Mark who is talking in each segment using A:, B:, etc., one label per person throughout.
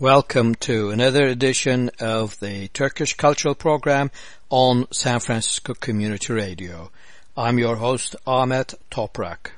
A: Welcome to another edition of the Turkish Cultural Program on San Francisco Community Radio. I'm your host Ahmet Toprak.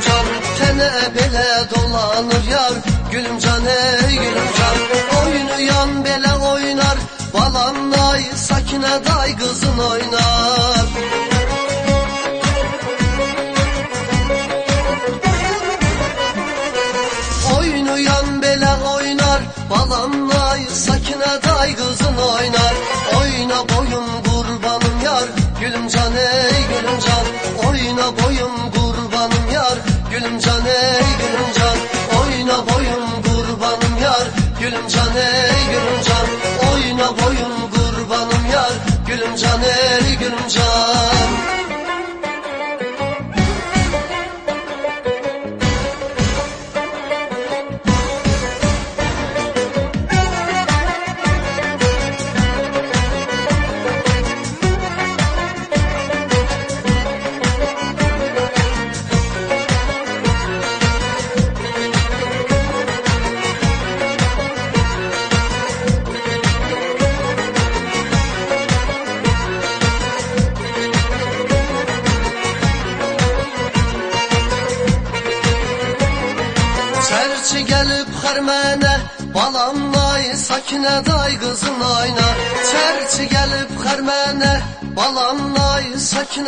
A: gülümcan Tene bele dolanır yar. Gülümcan ey gülümcan Oyunu yan bele oynar Balan sakine day kızın oynar. Oyunu yan bele oynar Balan sakine day kızın oynar. Oyna boyun kurbanım yar. Gülümcan ey gülümcan Oyna boyun can ey gülüm can Oyna boyun kurbanım yar. Gülüm can ey gülüm can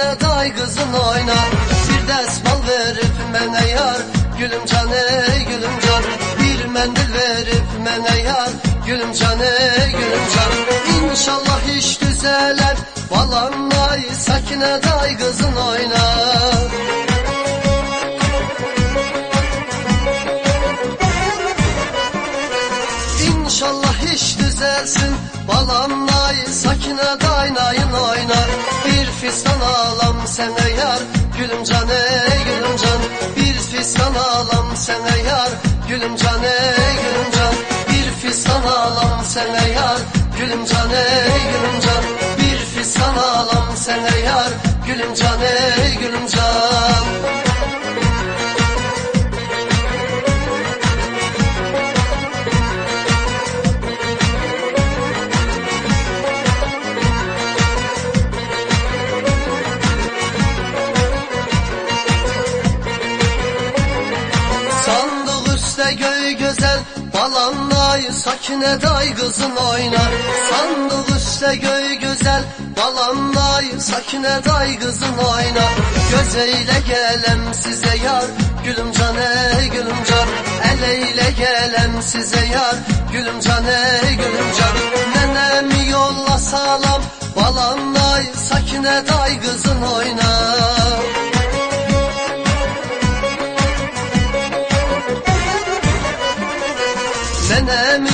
A: Mene day kızın oynar. Bir desman verip mene yar. Gülüm cane gülüm can. Bir mendil verip mene yar. Gülüm cane gülüm can. İnşallah iş düzeler Balan ay sakine day kızın oynar. İnşallah iş gezersin Balanlay sakine daynayın oynar. Bir fistan alam sene yar. Gülüm can ey gülüm can. Bir fistan alam sene yar. Gülüm can ey gülüm can. Bir fistan alam sene yar. Gülüm can ey gülüm can. Bir fistan alam sene yar. Gülüm can ey gülüm can. Makine day kızın oynar. Sandal üstte göğü güzel Balan day. Sakine day kızın oynar. Gözeyle gelem size yar. Gülüm can ey gülüm can Eleyle gelem size yar. Gülüm can ey gülüm can Nenemi yolla sağlam Balan day. Sakine day kızın oynar. Nenemi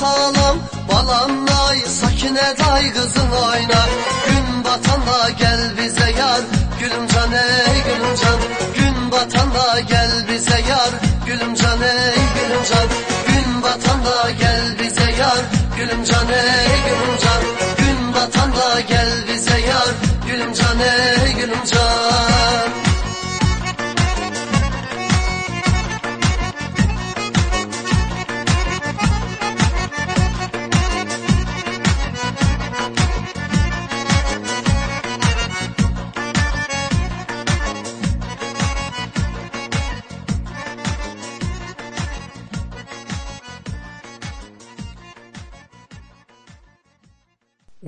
A: salam Balam nay sakine day kızın oynar Gün batanda gel bize yar Gülüm can ey gülüm can Gün batanda gel bize yar Gülüm can ey gülüm can Gün batanda gel bize yar Gülüm can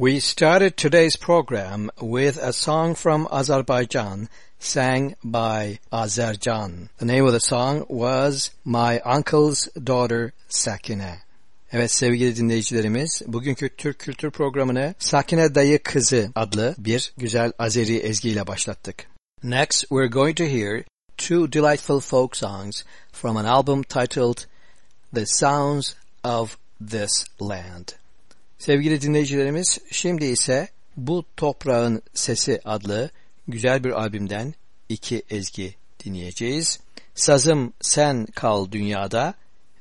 B: We started today's program with a song from Azerbaijan sang by Azercan. The name of the song was My Uncle's Daughter Sakine. Evet sevgili dinleyicilerimiz bugünkü Türk Kültür Programı'nı Sakine Dayı Kızı adlı bir güzel Azeri ezgiyle başlattık. Next we're going to hear two delightful folk songs from an album titled The Sounds of This Land. Sevgili dinleyicilerimiz şimdi ise Bu Toprağın Sesi adlı güzel bir albümden iki ezgi dinleyeceğiz. Sazım Sen Kal Dünyada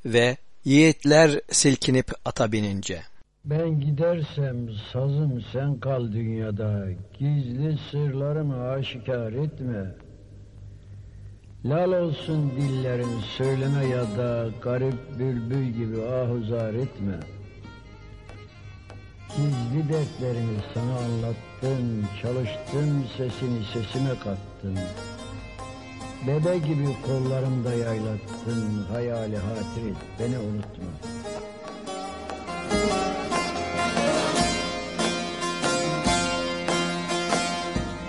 B: ve Yiğitler Silkinip Ata Binince.
C: Ben gidersem sazım sen kal dünyada, gizli sırlarımı aşikar etme. Lal olsun dillerim söyleme ya da garip bülbül gibi ahuzar etme.'' Gizli dertlerimi sana anlattım, çalıştım sesini sesime kattım. Bebe gibi kollarımda yaylattın, hayali hatir et, beni unutma.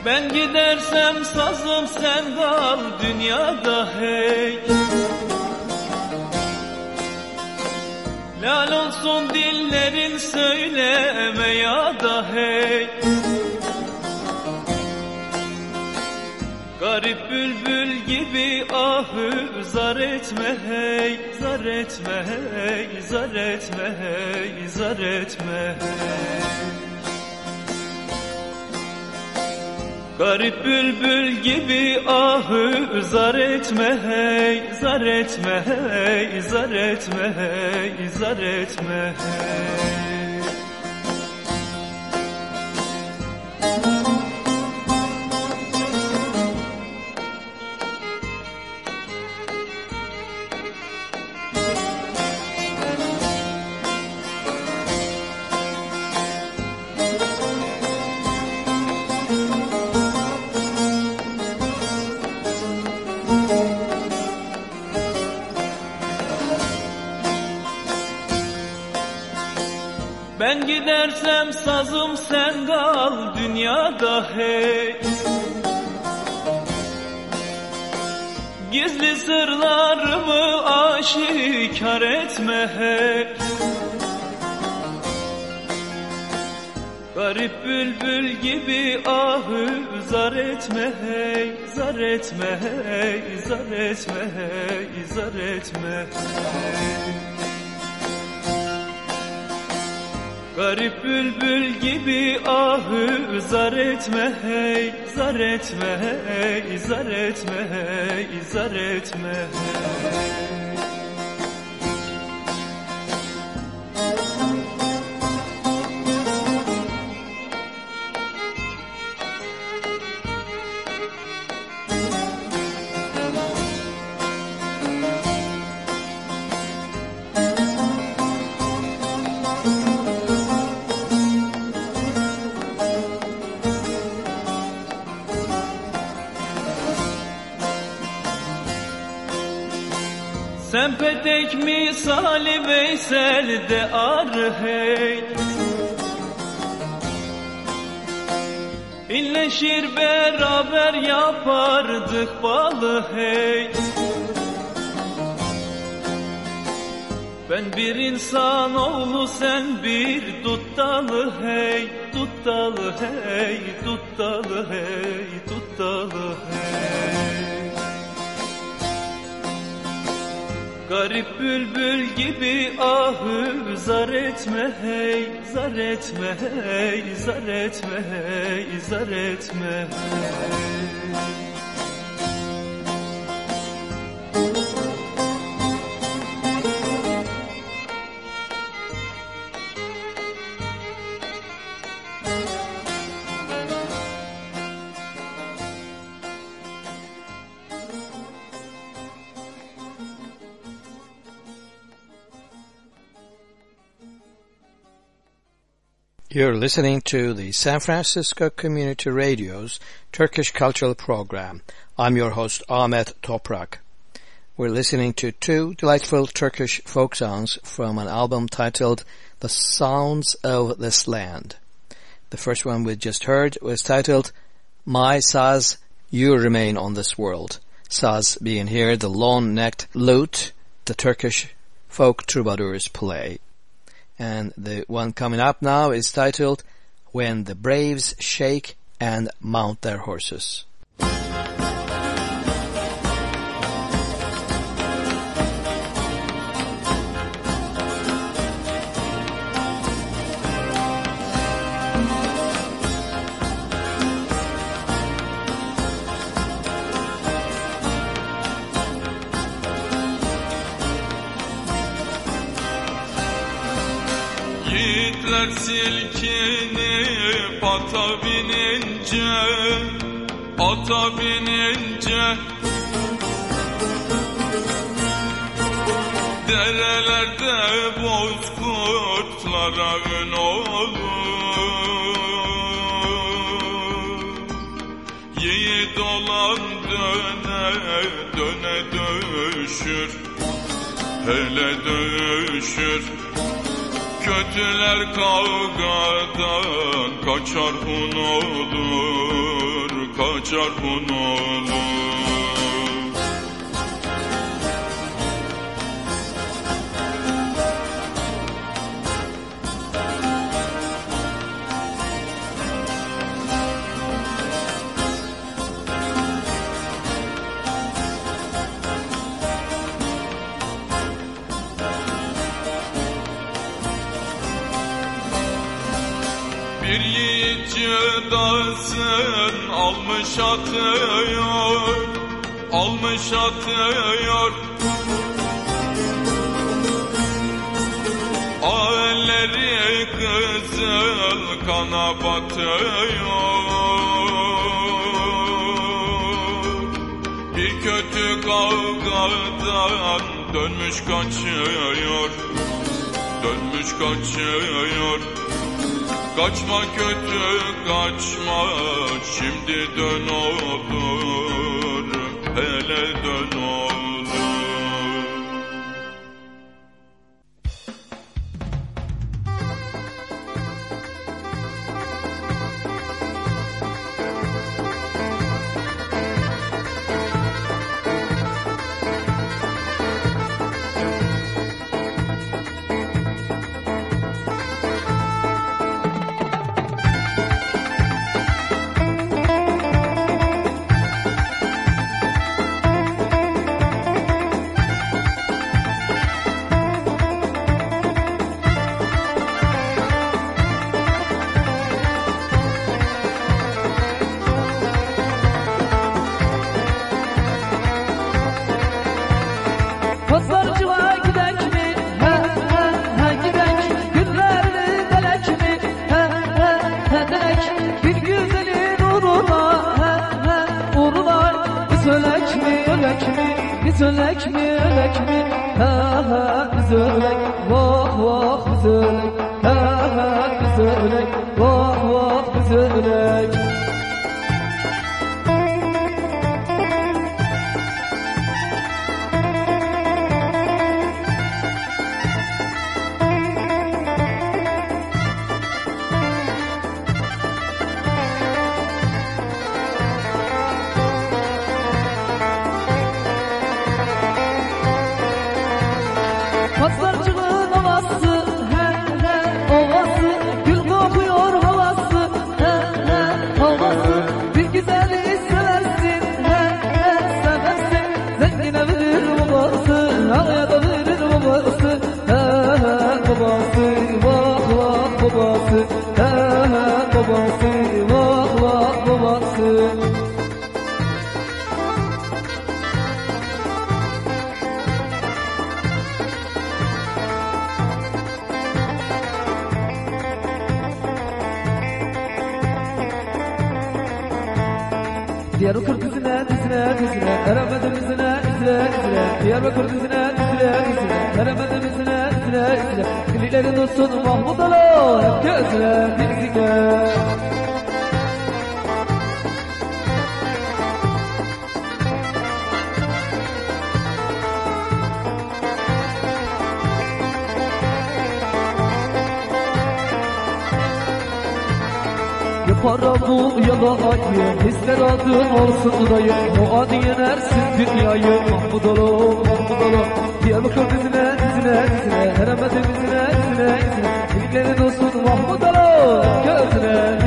D: Ben gidersem sazım sen kal dünyada hey. Lal olsun dillerin söyleme ya da hey. Garip bülbül gibi ahı zar etme hey Zar etme hey, zar etme hey, zar etme hey Garip bülbül gibi ahı zar etme hey, zar etme hey, zar etme hey, zar etme hey. Gidersem sazım sen kal dünyada hey. Gizli sırlarımı aşikar etme hey. Garip bülbül gibi ahı zar etme hey. Zar etme hey, zar etme hey, zar etme hey Garip bülbül gibi ahı zar etme hey Zar etme hey zar etme hey zar etme. hey Ördek misali Veysel de ar hey. İlleşir beraber yapardık balı hey. Ben bir insan oğlu sen bir tuttalı hey. Tuttalı hey tuttalı hey tuttalı hey. Garip bülbül gibi ahı zar etme hey Zar etme hey, zar etme hey, zar etme. hey
B: You're listening to the San Francisco Community Radio's Turkish Cultural Program. I'm your host Ahmet Toprak. We're listening to two delightful Turkish folk songs from an album titled The Sounds of This Land. The first one we just heard was titled My Saz, You Remain on This World. Saz being here the long-necked lute the Turkish folk troubadours play. And the one coming up now is titled When the Braves Shake and Mount Their Horses.
E: Silkinip ata binince Ata binince. Derelerde bozkurtlara ün olur. Yiğit olan döne döne dövüşür Hele dövüşür kötüler kavgadan kaçar unutulur, kaçar unutulur. Cedasın almış atıyor Almış atıyor. Ağelleri kızıl kana batıyor. Bir kötü kavgadan dönmüş kaçıyor Dönmüş kaçıyor Kaçma kötü kaçma. Şimdi dön olur hele dön olur
F: Seremedim izine izine izine Küllileri dursun Mahmut Alo Hep gözle dizine Parabu yalayı Hisler adın olsun dayı. Muad yenersin dünyayı. Mahmud alo, Mahmud alo diye bakın yüzüne yüzüne yüzüne Heremedi yüzüne yüzüne yüzüne İlkleri dostun Mahmut Ala Gözüne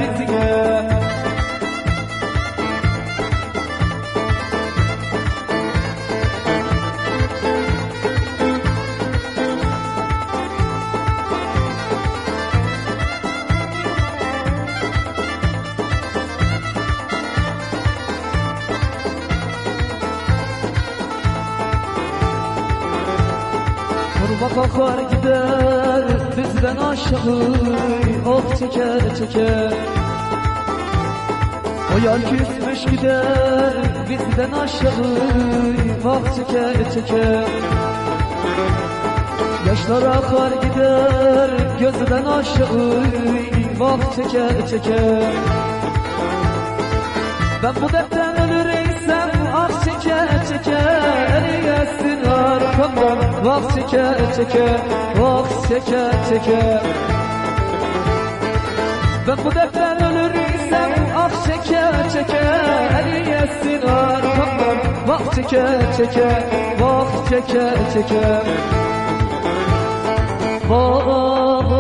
F: ben aşağı ok oh teker teker. O yar küsmüş gider bizden aşağı vah oh teker teker. Yaşlar akar gider gözden aşağı vah oh teker teker. Ben bu dertten çeker çeker Eriyesin arkamdan. Vah çeker çeker Vah çeker çeker. Ben bu dertten ölüreysem ah çeker çeker Eriyesin arkamdan. Vah çeker çeker Vah çeker çeker. Vah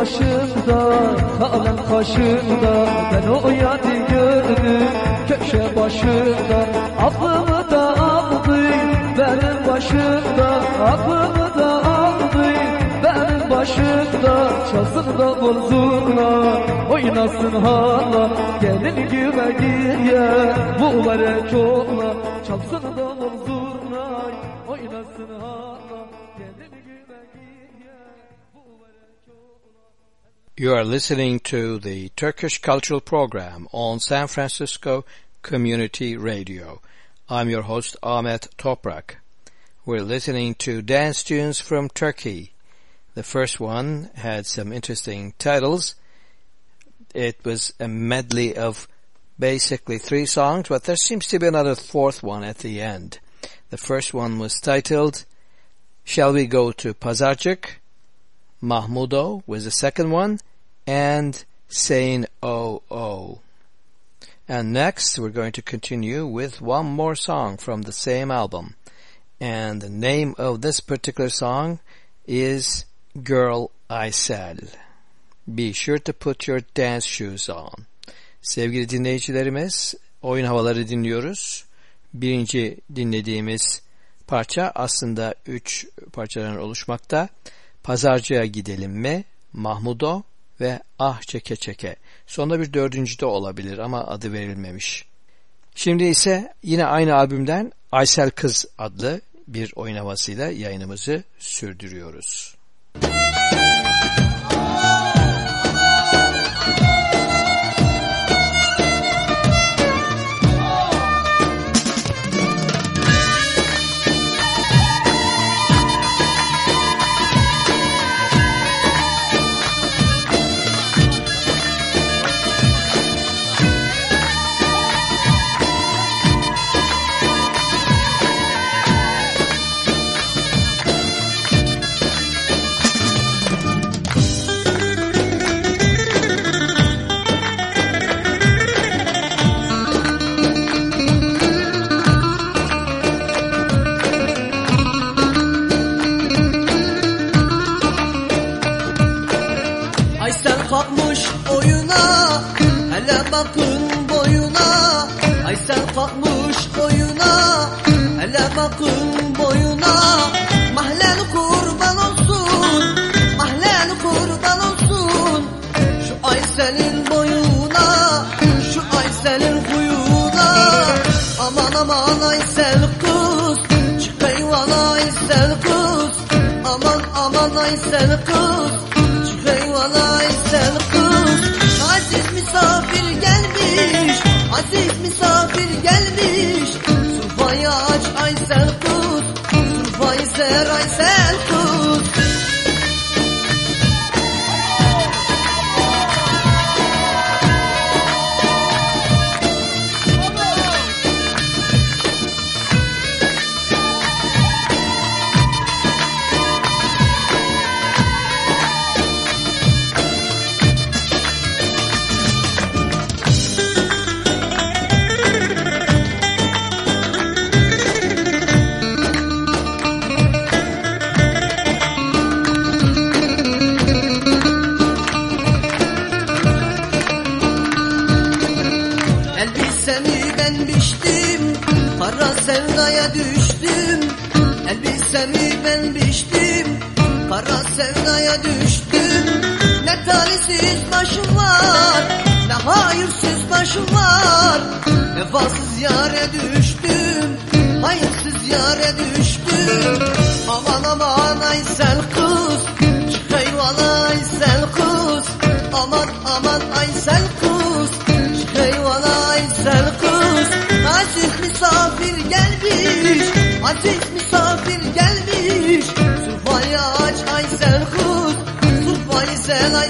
F: başımda, kalem kaşımda Ben o yadi gördüm köşe başında. Aklımı da aldı benim başımda. Aklımı da aldı benim başımda. Çalsın da zurna oynasın hala. Gelin güve diye bu vere çokla. Çalsın da zurna oynasın hala
B: You are listening to the Turkish Cultural Program on San Francisco Community Radio. I'm your host Ahmet Toprak. We're listening to dance tunes from Turkey. The first one had some interesting titles. It was a medley of basically three songs, but there seems to be another fourth one at the end. The first one was titled Shall We Go to Pazarcık? Mahmudo was the second one, and Saying Oh Oh. And next we're going to continue with one more song from the same album. And the name of this particular song is Girl I Said. Be sure to put your dance shoes on. Sevgili dinleyicilerimiz, oyun havaları dinliyoruz. Birinci dinlediğimiz parça aslında üç parçadan oluşmakta. Pazarcıya gidelim mi? Mahmudo ve Ah Çeke Çeke. Sonunda bir dördüncü de olabilir ama adı verilmemiş. Şimdi ise yine aynı albümden Aysel Kız adlı bir oyun havasıyla yayınımızı sürdürüyoruz.
A: Bakın boyuna Aysel kalkmış oyuna Hele bakın boyuna. Mahlen kurban olsun Mahlen kurban olsun. Şu Aysel'in boyuna Şu Aysel'in huyuna. Aman aman Aysel kız Çık eyvallah Aysel kız. Aman aman Aysel kız Ay aç ay sen tut Vay zer ay sen sen ay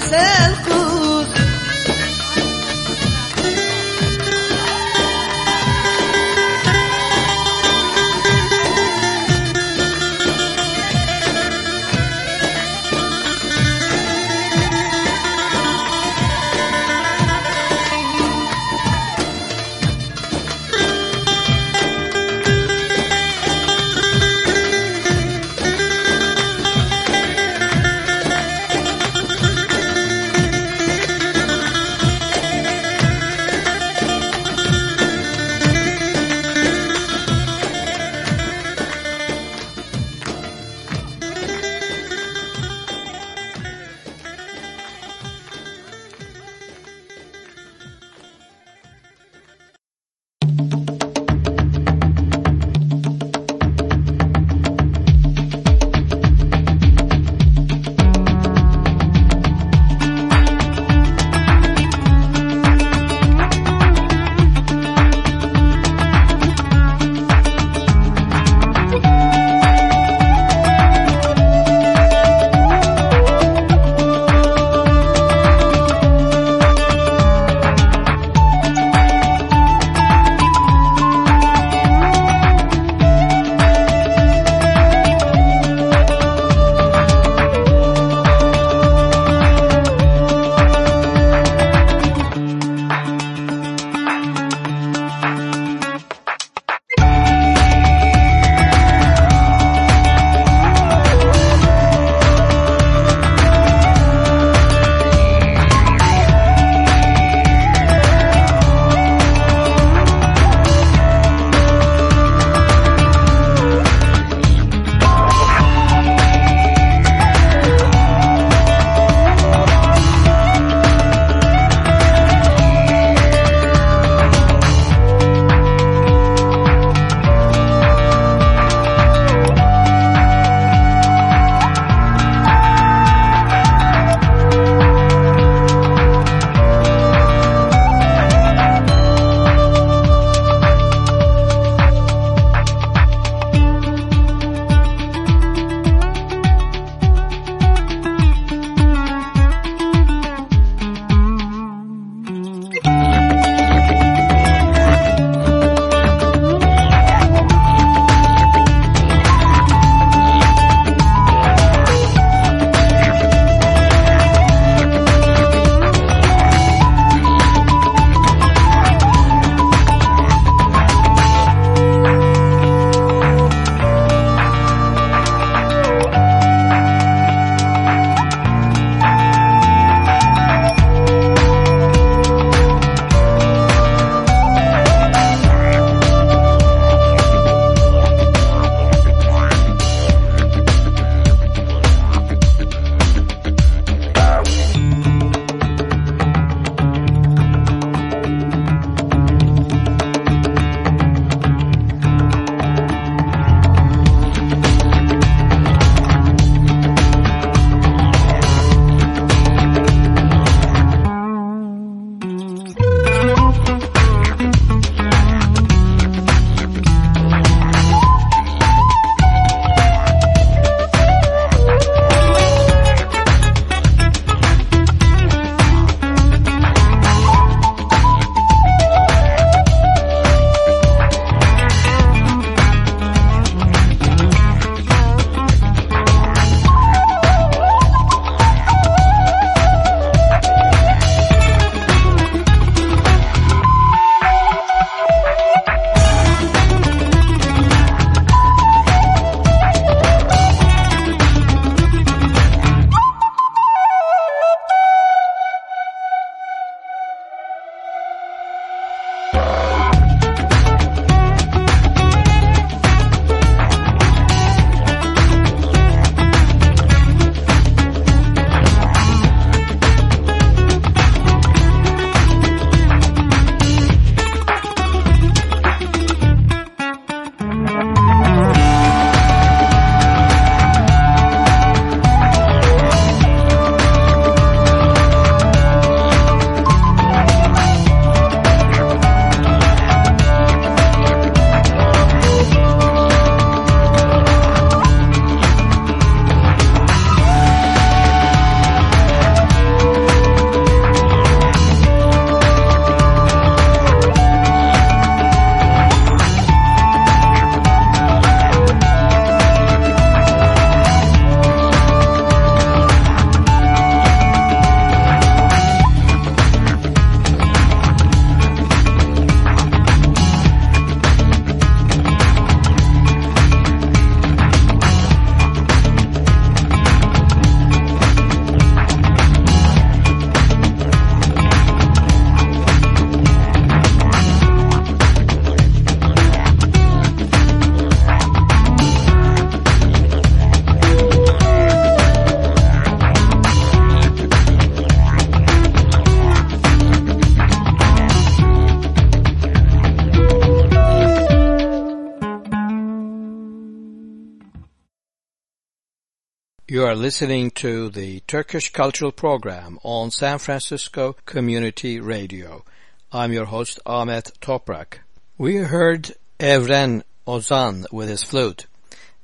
B: You are listening to the Turkish Cultural Program on San Francisco Community Radio. I'm your host Ahmet Toprak. We heard Evren Ozan with his flute.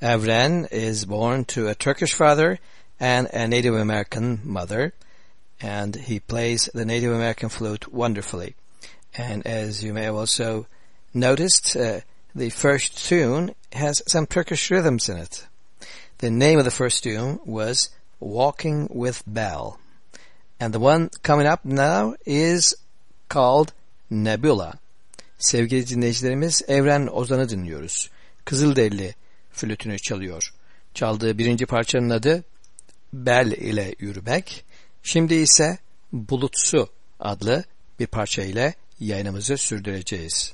B: Evren is born to a Turkish father and a Native American mother, and he plays the Native American flute wonderfully. And as you may have also noticed, uh, the first tune has some Turkish rhythms in it. The name of the first tune was Walking with Bell. And the one coming up now is called Nebula. Sevgili dinleyicilerimiz Evren Ozan'ı dinliyoruz. Kızılderili flütünü çalıyor. Çaldığı birinci parçanın adı Bel ile Yürümek. Şimdi ise Bulutsu adlı bir parça ile yayınımızı sürdüreceğiz.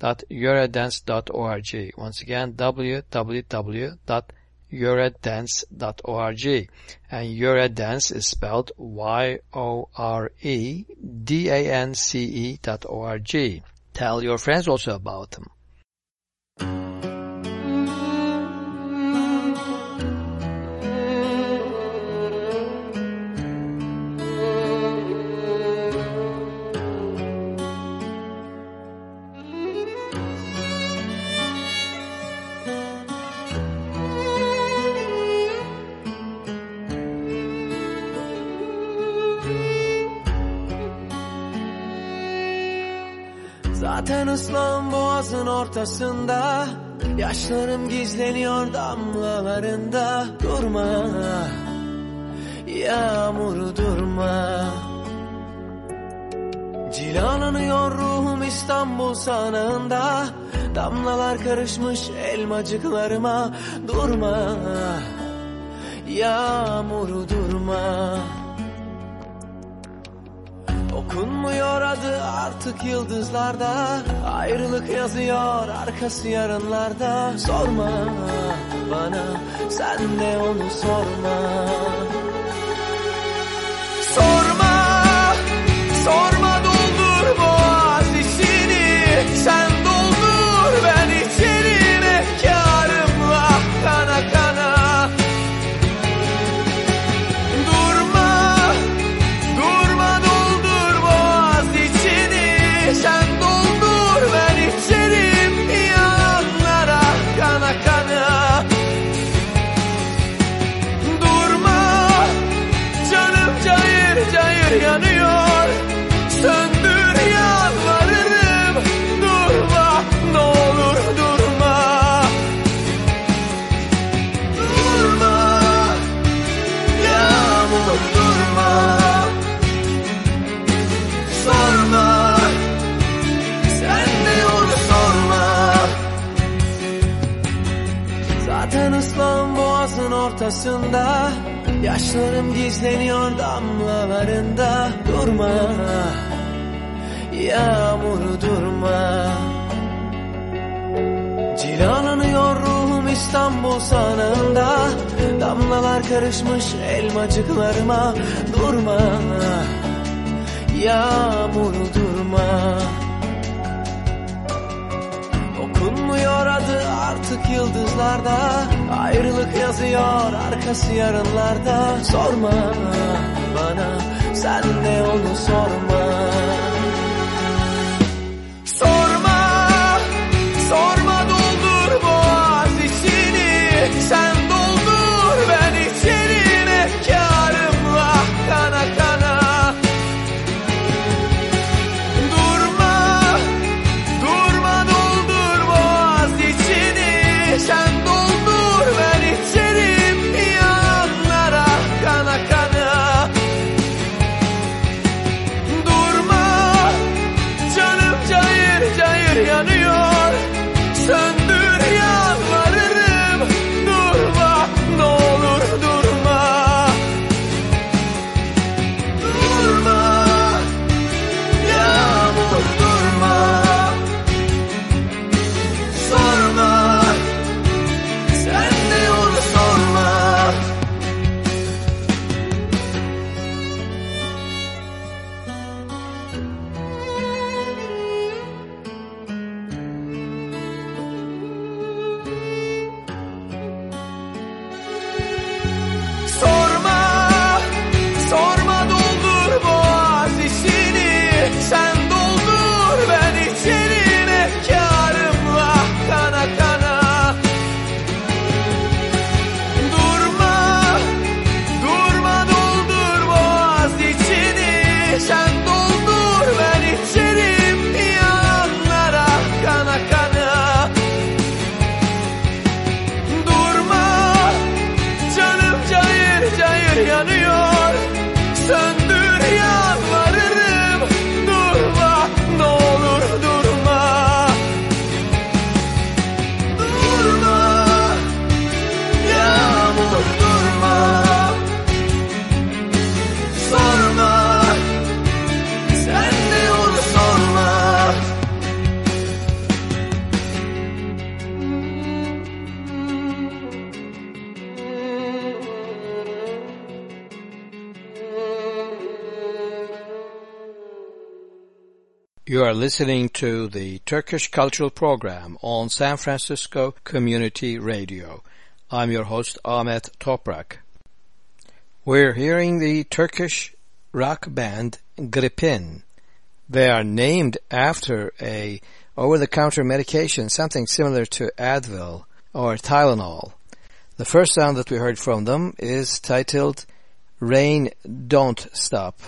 B: www.yoredance.org. Once again, www.yoredance.org. And Yore Dance is spelled Y-O-R-E-D-A-N-C-E dot O-R-G. Tell your friends also about them.
D: Zaten ıslan boğazın ortasında. Yaşlarım gizleniyor damlalarında. Durma Yağmur durma. Cilalanıyor ruhum İstanbul sanığında Damlalar karışmış elmacıklarıma. Durma Yağmur durma Okunmuyor adı artık yıldızlarda. Ayrılık yazıyor arkası yarınlarda. Sorma bana sen de onu sorma. Sorma, sorma Yaşlarım gizleniyor damlalarında. Durma. Yağmur durma. Cilalanıyor ruhum İstanbul sanığında Damlalar karışmış elmacıklarıma. Durma. Yağmur durma. Okunmuyor adı artık yıldızlarda Ayrılık yazıyor arkası yarınlarda. Sorma bana sen de onu sorma
B: You are listening to the Turkish Cultural Program on San Francisco Community Radio. I'm your host Ahmet Toprak. We're hearing the Turkish rock band Gripin. They are named after a over-the-counter medication, something similar to Advil or Tylenol. The first song that we heard from them is titled Rain Don't Stop.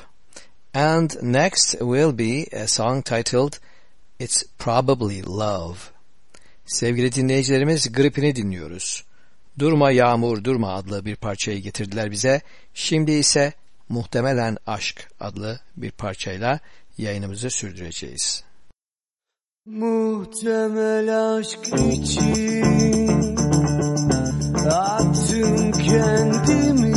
B: And next will be a song titled It's Probably Love. Sevgili dinleyicilerimiz Gripin'i dinliyoruz. Durma Yağmur Durma adlı bir parçayı getirdiler bize. Şimdi ise Muhtemelen Aşk adlı bir parçayla yayınımızı sürdüreceğiz.
G: Muhtemel aşk için attım kendimi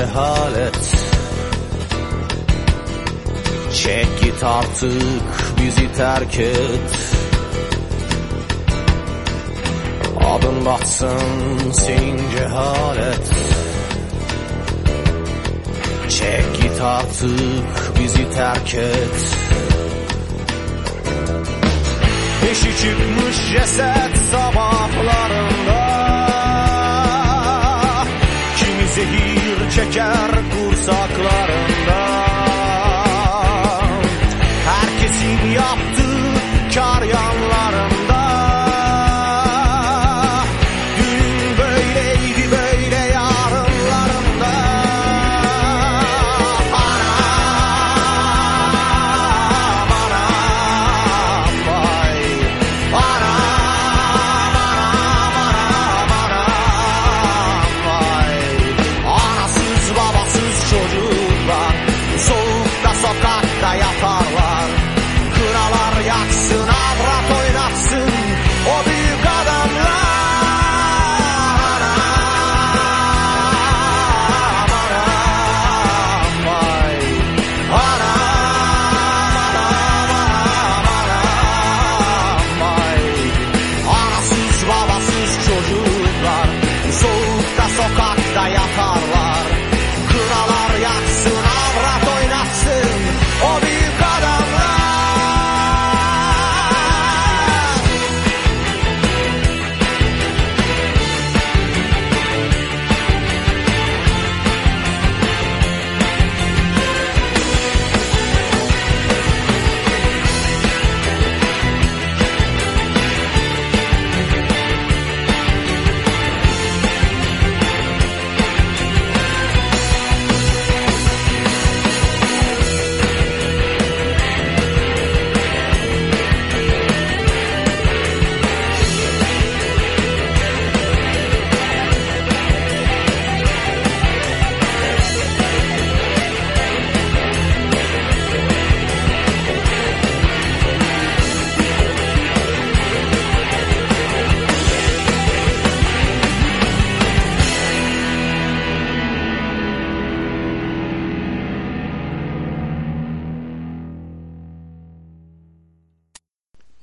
A: cehalet. Çek git artık bizi terk et. Adım batsın senin cehalet. Çek git artık bizi terk et. Beşi çıkmış ceset sabahlarında. Kimi zehir çeker kursaklarında. Herkesin yaptığı kar yanlarında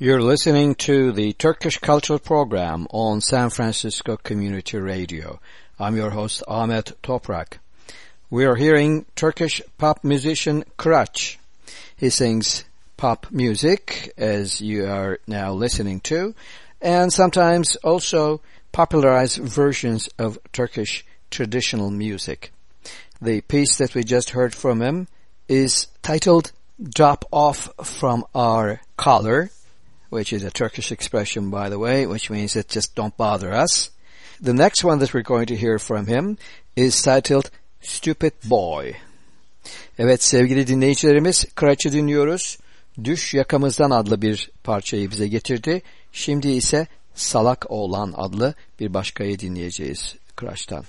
B: You're listening to the Turkish Cultural Program on San Francisco Community Radio. I'm your host Ahmet Toprak. We are hearing Turkish pop musician Kıraç. He sings pop music as you are now listening to and sometimes also popularized versions of Turkish traditional music. The piece that we just heard from him is titled drop off from our collar, which is a Turkish expression, by the way, which means that just don't bother us. The next one that we're going to hear from him is titled Stupid Boy. Evet sevgili dinleyicilerimiz Kıraç'ı dinliyoruz. Düş Yakamızdan adlı bir parçayı bize getirdi. Şimdi ise Salak Oğlan adlı bir başkayı dinleyeceğiz Kıraç'tan.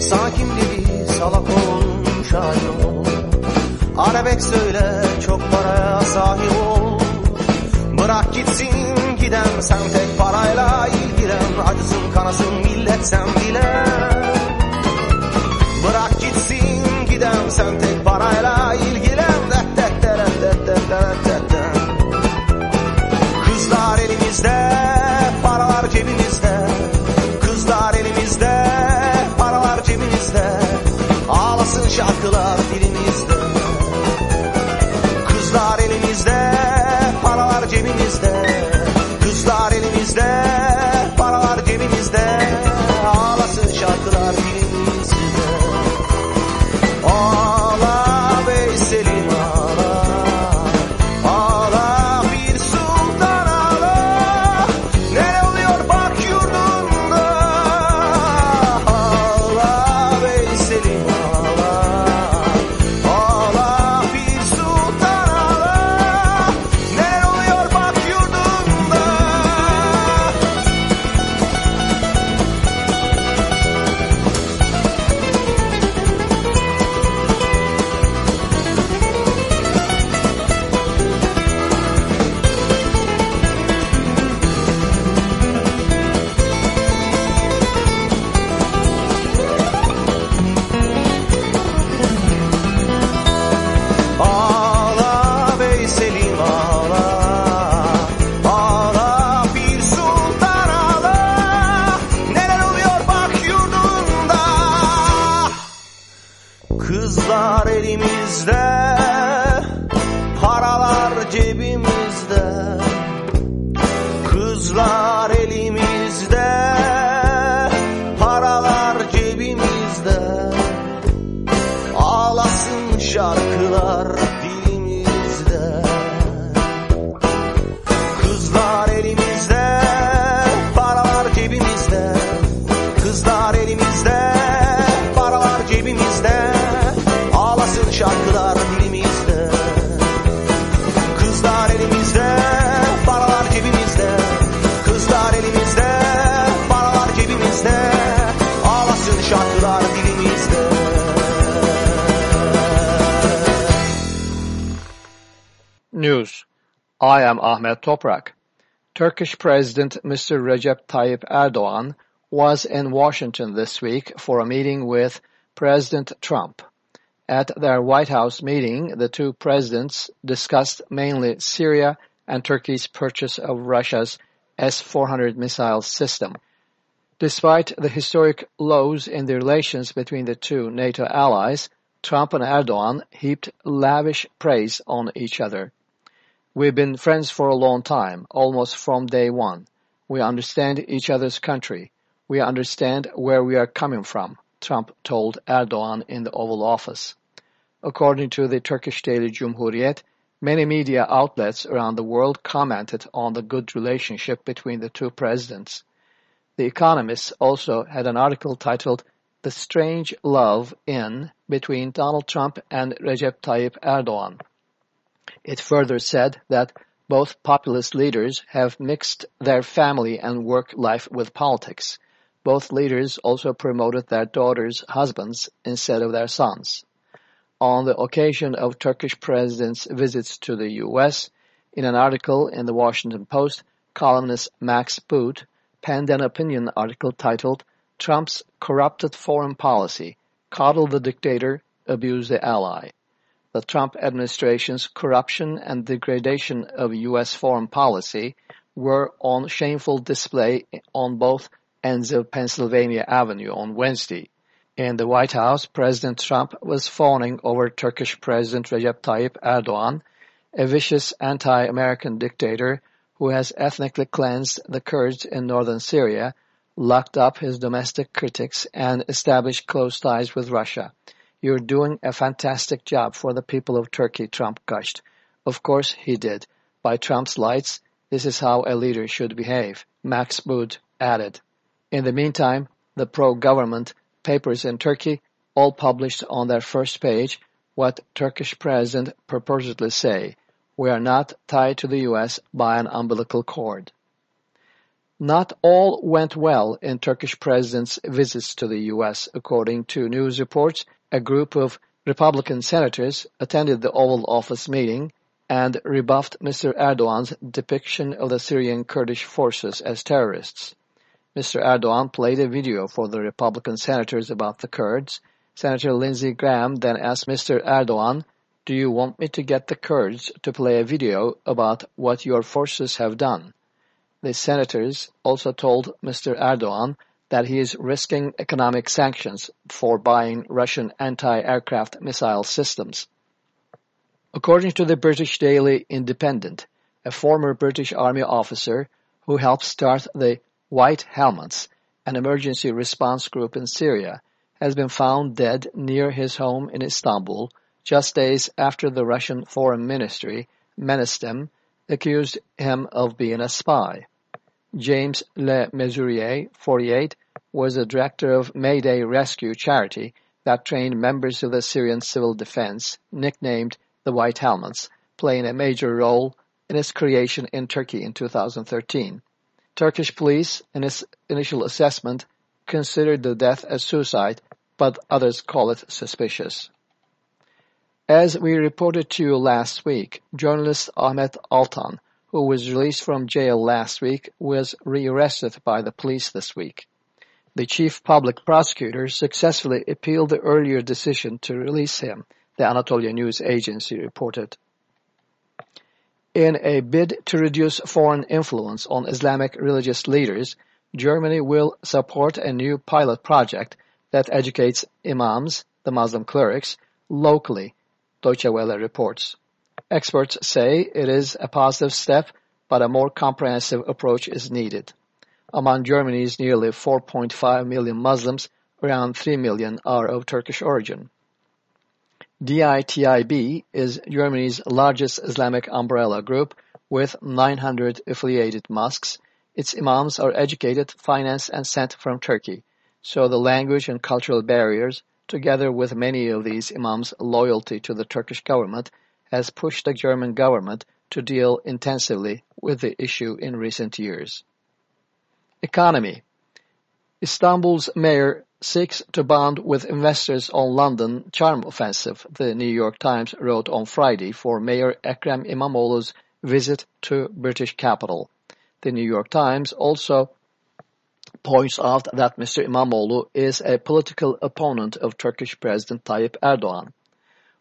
A: Sakin dedi salak olmuş ayol Arabek söyle çok paraya sahip ol. Bırak gitsin giden sen tek parayla ilgilen. Acısın kanasın millet sen bile. Bırak gitsin giden sen tek parayla ilgilen. Det det det det det det det det Kızlar elimizde,
B: Ahmet Toprak. Turkish President Mr. Recep Tayyip Erdogan was in Washington this week for a meeting with President Trump. At their White House meeting, the two presidents discussed mainly Syria and Turkey's purchase of Russia's S-400 missile system. Despite the historic lows in the relations between the two NATO allies, Trump and Erdogan heaped lavish praise on each other. We've been friends for a long time, almost from day one. We understand each other's country. We understand where we are coming from, Trump told Erdogan in the Oval Office. According to the Turkish daily Cumhuriyet, many media outlets around the world commented on the good relationship between the two presidents. The Economist also had an article titled The Strange Love In Between Donald Trump and Recep Tayyip Erdogan. It further said that both populist leaders have mixed their family and work life with politics. Both leaders also promoted their daughters' husbands instead of their sons. On the occasion of Turkish presidents' visits to the U.S., in an article in the Washington Post, columnist Max Boot penned an opinion article titled Trump's Corrupted Foreign Policy, Coddle the Dictator, Abuse the Ally. The Trump administration's corruption and degradation of U.S. foreign policy were on shameful display on both ends of Pennsylvania Avenue on Wednesday. In the White House, President Trump was fawning over Turkish President Recep Tayyip Erdogan, a vicious anti-American dictator who has ethnically cleansed the Kurds in northern Syria, locked up his domestic critics, and established close ties with Russia. You're doing a fantastic job for the people of Turkey, Trump gushed. Of course he did. By Trump's lights, this is how a leader should behave, Max Boot added. In the meantime, the pro-government papers in Turkey all published on their first page what Turkish president purportedly say, we are not tied to the US by an umbilical cord. Not all went well in Turkish president's visits to the US. According to news reports, a group of Republican senators attended the Oval Office meeting and rebuffed Mr. Erdogan's depiction of the Syrian Kurdish forces as terrorists. Mr. Erdogan played a video for the Republican senators about the Kurds. Senator Lindsey Graham then asked Mr. Erdogan, do you want me to get the Kurds to play a video about what your forces have done? The senators also told Mr. Erdogan that he is risking economic sanctions for buying Russian anti-aircraft missile systems. According to the British Daily Independent, a former British Army officer who helped start the White Helmets, an emergency response group in Syria, has been found dead near his home in Istanbul just days after the Russian Foreign Ministry menaced him accused him of being a spy. James Le Mesurier, 48, was the director of Mayday Rescue Charity that trained members of the Syrian Civil Defense, nicknamed the White Helmets, playing a major role in its creation in Turkey in 2013. Turkish police, in its initial assessment, considered the death as suicide, but others call it suspicious. As we reported to you last week, journalist Ahmet Altan, who was released from jail last week, was rearrested by the police this week. The chief public prosecutor successfully appealed the earlier decision to release him, the Anatolia News Agency reported. In a bid to reduce foreign influence on Islamic religious leaders, Germany will support a new pilot project that educates imams, the Muslim clerics, locally Deutsche Welle reports. Experts say it is a positive step, but a more comprehensive approach is needed. Among Germany's nearly 4.5 million Muslims, around 3 million are of Turkish origin. DITIB is Germany's largest Islamic umbrella group with 900 affiliated mosques. Its imams are educated, financed, and sent from Turkey, so the language and cultural barriers together with many of these imams' loyalty to the Turkish government, has pushed the German government to deal intensively with the issue in recent years. Economy Istanbul's mayor seeks to bond with investors on London charm offensive, the New York Times wrote on Friday for Mayor Ekrem İmamoğlu's visit to British capital. The New York Times also points out that Mr. İmamoğlu is a political opponent of Turkish President Tayyip Erdogan.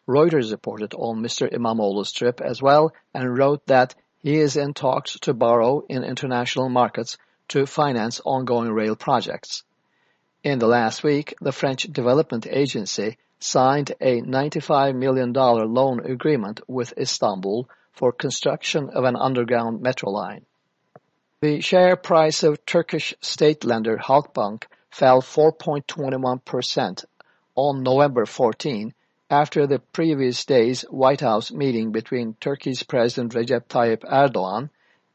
B: Reuters reported on Mr. İmamoğlu's trip as well and wrote that he is in talks to borrow in international markets to finance ongoing rail projects. In the last week, the French Development Agency signed a $95 million loan agreement with Istanbul for construction of an underground metro line. The share price of Turkish state lender Halkbank fell 4.21% on November 14 after the previous day's White House meeting between Turkey's President Recep Tayyip Erdogan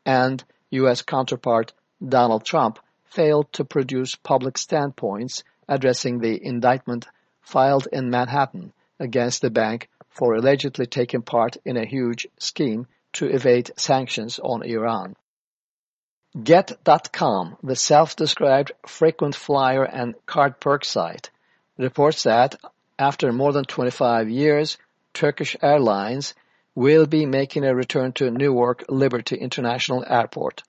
B: and U.S. counterpart Donald Trump failed to produce public standpoints addressing the indictment filed in Manhattan against the bank for allegedly taking part in a huge scheme to evade sanctions on Iran. Get.com, the self-described frequent flyer and card perk site, reports that after more than 25 years, Turkish Airlines will be making a return to Newark Liberty International Airport.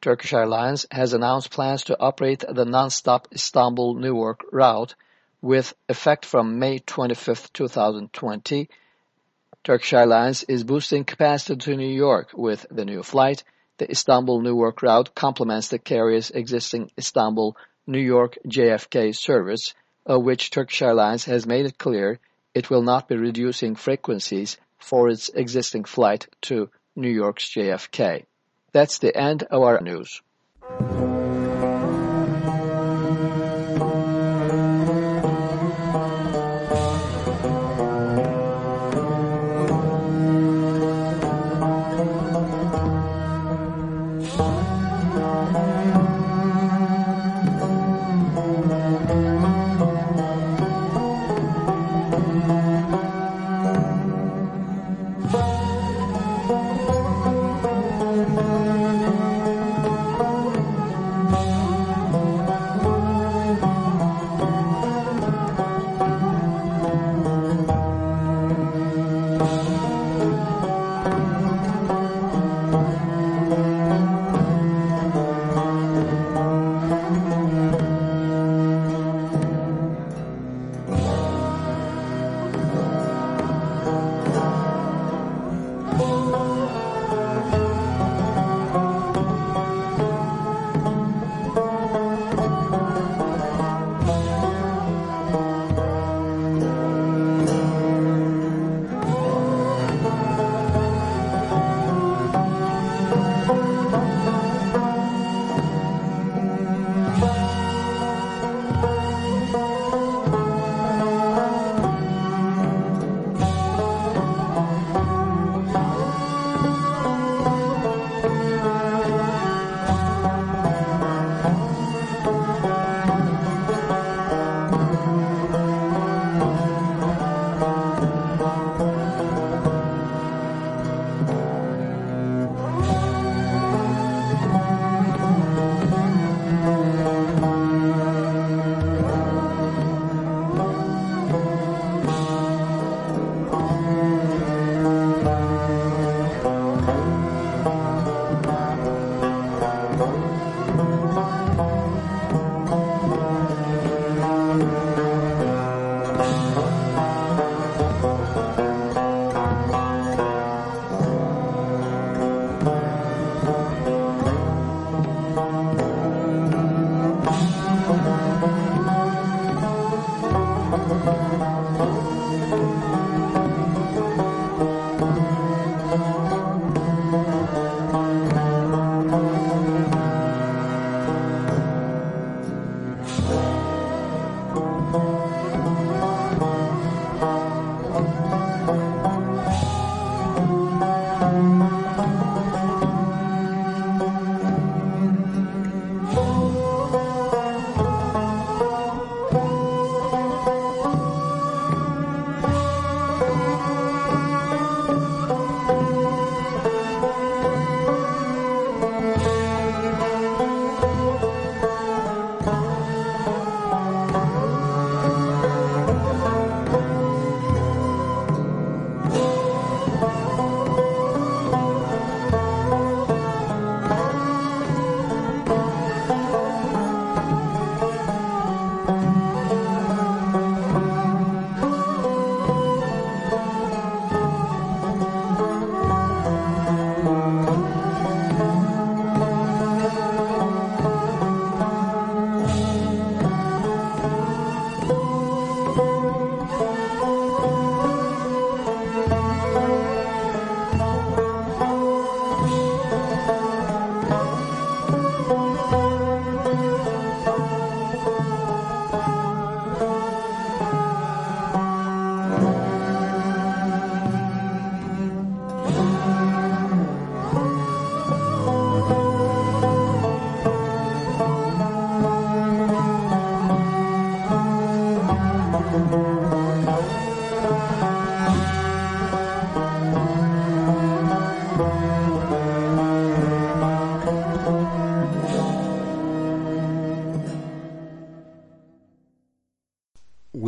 B: Turkish Airlines has announced plans to operate the non-stop Istanbul-Newark route with effect from May 25, 2020. Turkish Airlines is boosting capacity to New York with the new flight the Istanbul-Newark route complements the carrier's existing Istanbul-New York JFK service, of which Turkish Airlines has made it clear it will not be reducing frequencies for its existing flight to New York's JFK. That's the end of our news.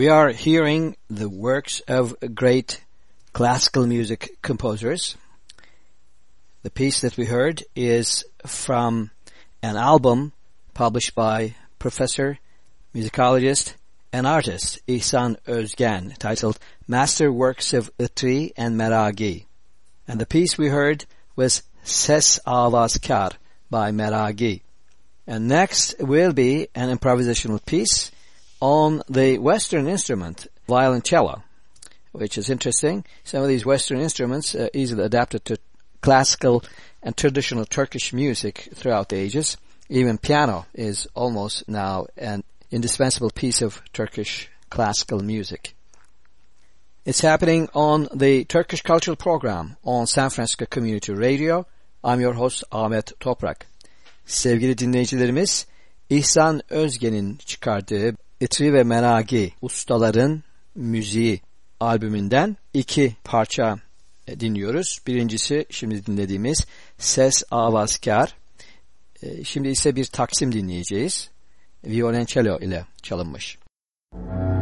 A: We are hearing the works of great classical music composers. The piece that we heard is from an album published by professor, musicologist, and artist İhsan Özgen titled Master Works of Itri and Meragi. And the piece we heard was Ses Avazkar by Meragi. And next will be an improvisational piece on the Western instrument, violoncello, which is interesting. Some of these Western instruments are easily adapted to classical and traditional Turkish music throughout the ages. Even piano is almost now an indispensable piece of Turkish classical music. It's happening on the Turkish Cultural Program on San Francisco Community Radio. I'm your host Ahmet Toprak. Sevgili dinleyicilerimiz, İhsan Özgen'in çıkardığı İtri ve Menagi Ustaların Müziği albümünden iki parça e, dinliyoruz. Birincisi şimdi dinlediğimiz Ses Avazkar. E, Şimdi ise bir taksim dinleyeceğiz. Violoncello ile çalınmış. You're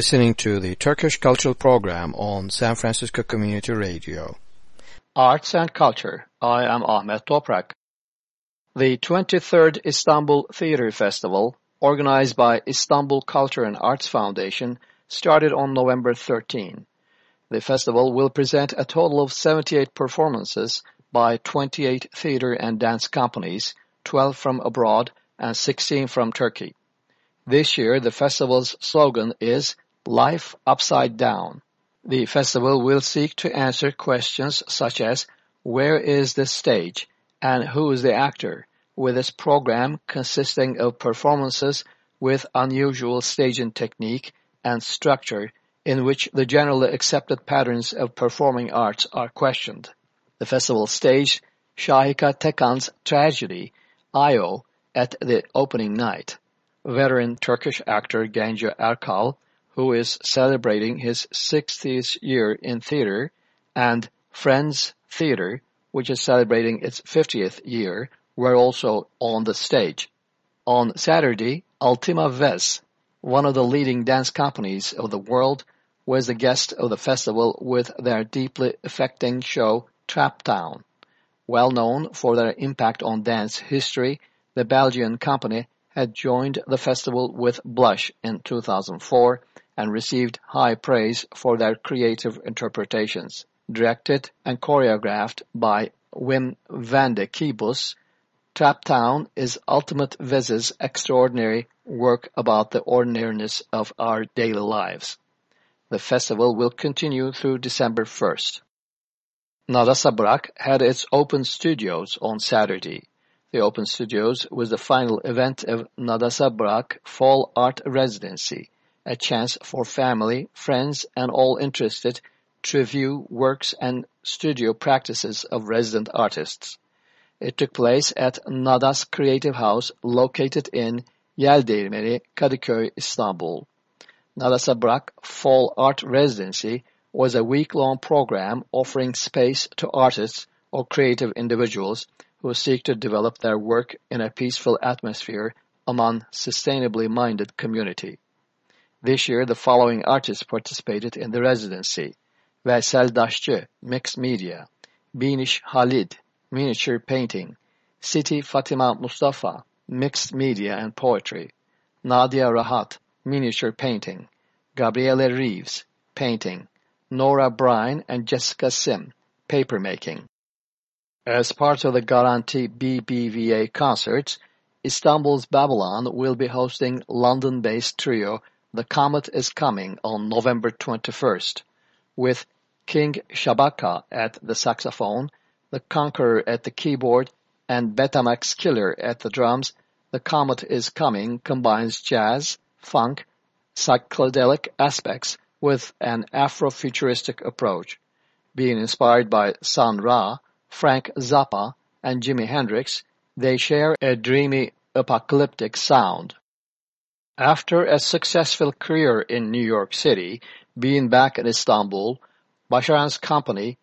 A: listening to the Turkish Cultural Program on San Francisco Community Radio.
B: Arts and Culture. I am Ahmet Toprak. The 23rd Istanbul Theatre Festival, organized by Istanbul Culture and Arts Foundation, started on November 13. The festival will present a total of 78 performances by 28 theater and dance companies, 12 from abroad and 16 from Turkey. This year, the festival's slogan is Life Upside Down. The festival will seek to answer questions such as Where is the stage? and Who is the actor? with its program consisting of performances with unusual staging technique and structure in which the generally accepted patterns of performing arts are questioned. The festival staged Shahika Tekand's tragedy, Io, at the opening night. Veteran Turkish actor Genco Erkal, who is celebrating his 60th year in theater, and Friends Theater, which is celebrating its 50th year, were also on the stage. On Saturday, Ultima Vez, one of the leading dance companies of the world, was the guest of the festival with their deeply affecting show Trap Town. Well known for their impact on dance history, the Belgian company had joined the festival with Blush in 2004 and received high praise for their creative interpretations. Directed and choreographed by Wim Vandekeybus, Trap Town is Ultima Vez's extraordinary work about the ordinariness of our daily lives. The festival will continue through December 1st. Nada Sabrak had its open studios on Saturday. The Open Studios was the final event of Nada Sabrak Fall Art Residency, a chance for family, friends, and all interested to view works and studio practices of resident artists. It took place at Nada's Creative House located in Yeldeğirmeni, Kadıköy, Istanbul. Nada Sabrak Fall Art Residency was a week-long program offering space to artists or creative individuals who seek to develop their work in a peaceful atmosphere among sustainably minded community. This year, the following artists participated in the residency. Veysel Daşçı, Mixed Media. Binish Halid, Miniature Painting. Siti Fatima Mustafa, Mixed Media and Poetry. Nadia Rahat, Miniature Painting. Gabriele Reeves, Painting. Nora Bryan and Jessica Sim, Papermaking. As part of the Garanti BBVA concerts, Istanbul's Babylon will be hosting London-based trio The Comet is Coming on November 21st, with King Shabaka at the saxophone, The Conqueror at the keyboard, and Betamax Killer at the drums. The Comet is Coming combines jazz, funk, psychedelic aspects with an Afrofuturistic approach. Being inspired by Sun Ra, Frank Zappa, and Jimi Hendrix, they share a dreamy, apocalyptic sound. After a successful career in New York City, being back in Istanbul, Başaran's company,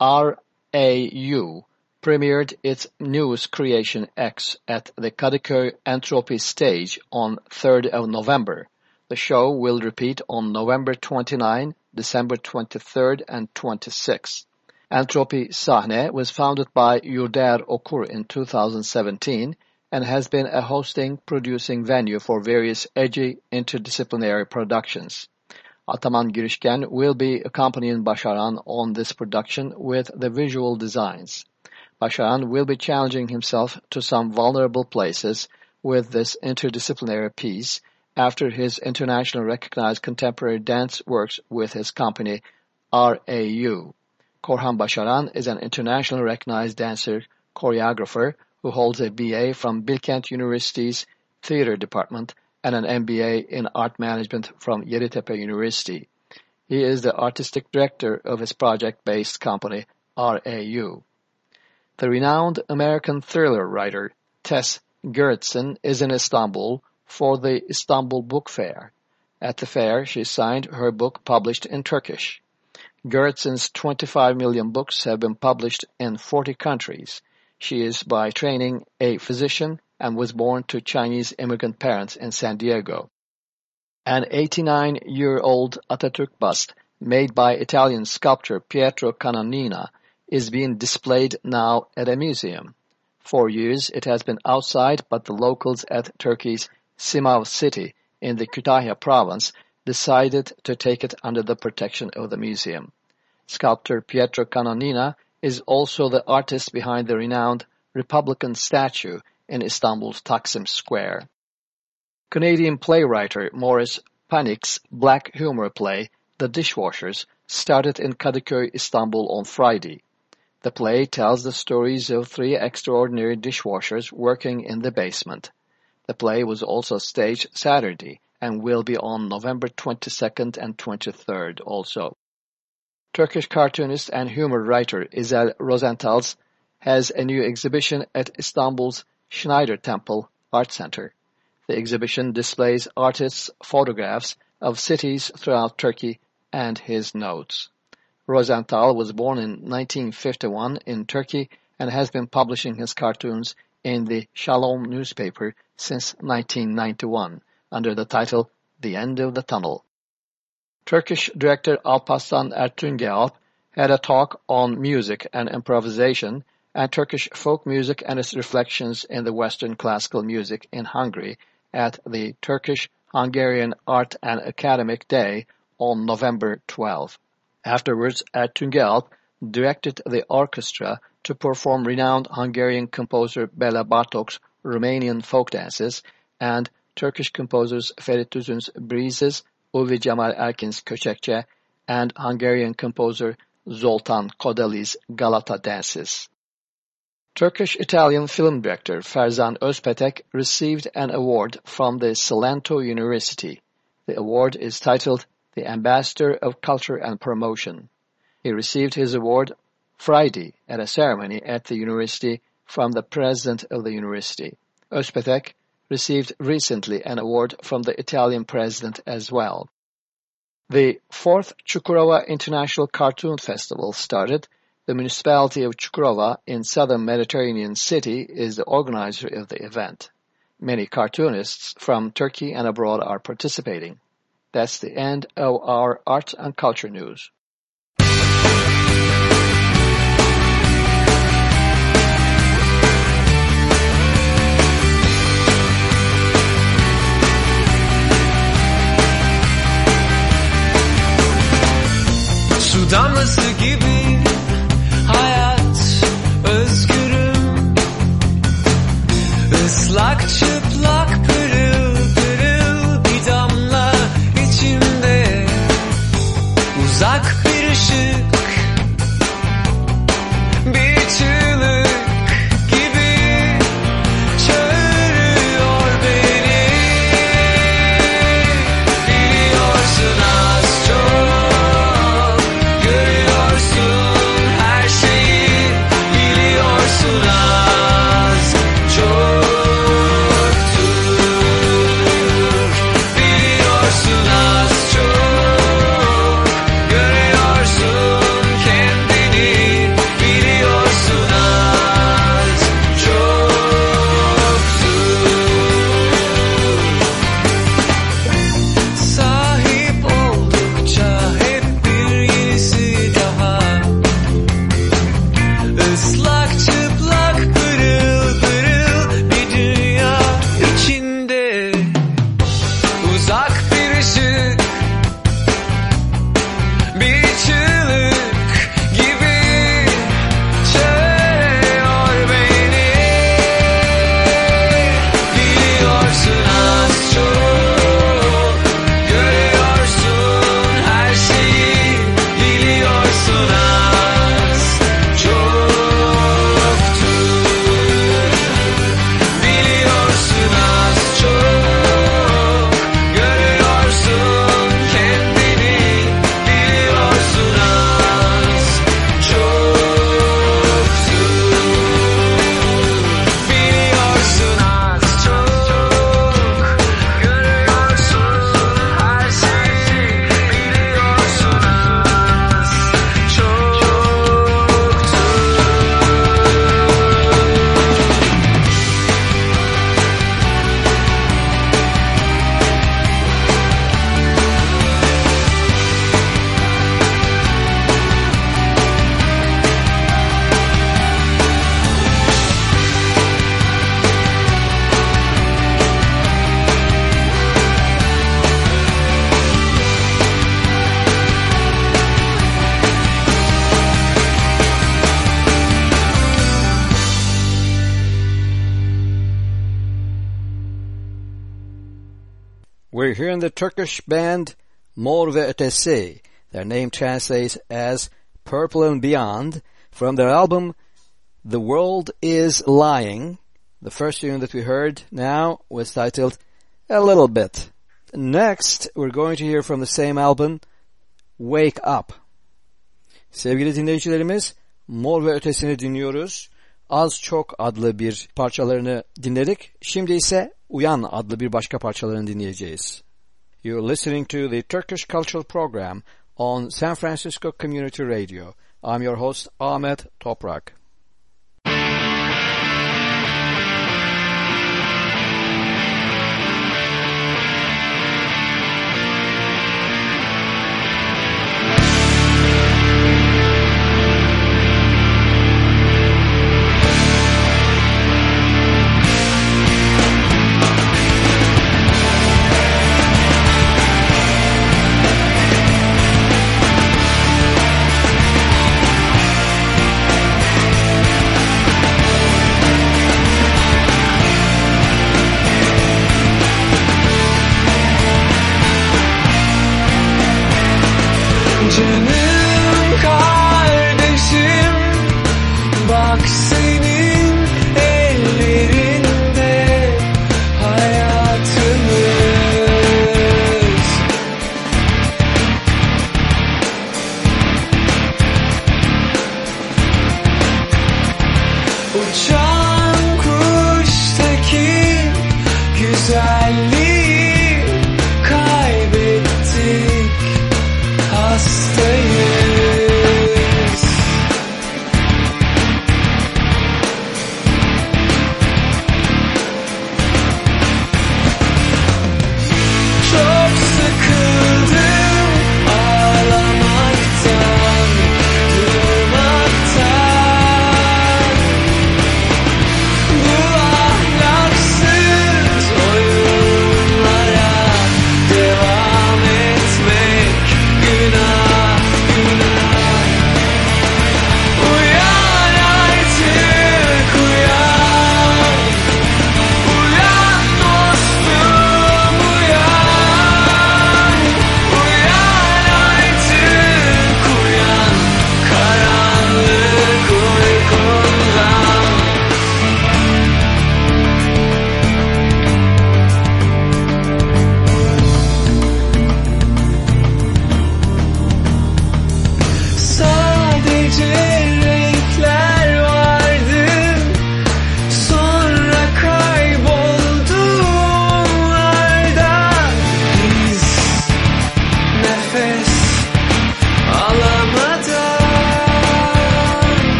B: RAU, premiered its newest creation X at the Kadıköy Entropy stage on 3rd of November. The show will repeat on November 29, December 23rd, and 26th. Entropy Sahne was founded by Yurder Okur in 2017 and has been a hosting, producing venue for various edgy interdisciplinary productions. Ataman Girişken will be accompanying Başaran on this production with the visual designs. Başaran will be challenging himself to some vulnerable places with this interdisciplinary piece after his internationally recognized contemporary dance works with his company RAU. Korhan Başaran is an internationally recognized dancer, choreographer who holds a BA from Bilkent University's Theater Department and an MBA in Art Management from Yeditepe University. He is the artistic director of his project-based company, RAU. The renowned American thriller writer Tess Gerritsen is in Istanbul for the Istanbul Book Fair. At the fair, she signed her book published in Turkish. Gerritsen's 25 million books have been published in 40 countries. She is by training a physician and was born to Chinese immigrant parents in San Diego. An 89-year-old Atatürk bust made by Italian sculptor Pietro Canonica is being displayed now at a museum. For years it has been outside, but the locals at Turkey's Simav city in the Kütahya province decided to take it under the protection of the museum. Sculptor Pietro Canonica is also the artist behind the renowned Republican statue in Istanbul's Taksim Square. Canadian playwright Morris Panych's black humor play The Dishwashers started in Kadıköy, Istanbul on Friday. The play tells the stories of three extraordinary dishwashers working in the basement. The play was also staged Saturday and will be on November 22nd and 23rd also. Turkish cartoonist and humor writer Izel Rosenthal's has a new exhibition at Istanbul's Schneider Temple Art Center. The exhibition displays artists' photographs of cities throughout Turkey and his notes. Rosenthal was born in 1951 in Turkey and has been publishing his cartoons in the Shalom newspaper since 1991 under the title The End of the Tunnel. Turkish director Alparslan Ertuğrul had a talk on music and improvisation and Turkish folk music and its reflections in the Western classical music in Hungary at the Turkish-Hungarian Art and Academic Day on November 12. Afterwards, Ertuğrul directed the orchestra to perform renowned Hungarian composer Bela Bartok's Romanian folk dances and Turkish composers Ferit Tüzün's Breezes, Ulvi Cemal Erkin's Köçekçe, and Hungarian composer Zoltan Kodaly's Galata dances. Turkish-Italian film director Ferzan Özpetek received an award from the Salento University. The award is titled the Ambassador of Culture and Promotion. He received his award Friday at a ceremony at the university from the president of the university. Özpetek received recently an award from the Italian president as well. The fourth Çukurova International Cartoon Festival started. The municipality of Çukurova in southern Mediterranean city is the organizer of the event. Many cartoonists from Turkey and abroad are participating.
H: That's the end of our arts and culture news.
G: Su damlası gibi hayat özgürüm. Islak çıplak pırıl pırıl bir damla içimde. Uzak bir ışık
B: the Turkish band Mor ve Ötesi. Their name translates as Purple and Beyond from their album The World is Lying. The first tune that we heard now was titled A Little Bit. Next, we're going to hear from the same album Wake Up. Sevgili dinleyicilerimiz, Mor ve Ötesi'ni dinliyoruz. Az Çok adlı bir parçalarını dinledik. Şimdi ise Uyan adlı bir başka parçalarını dinleyeceğiz. You're listening to the Turkish Cultural Program on San Francisco Community Radio. I'm your host Ahmet Toprak.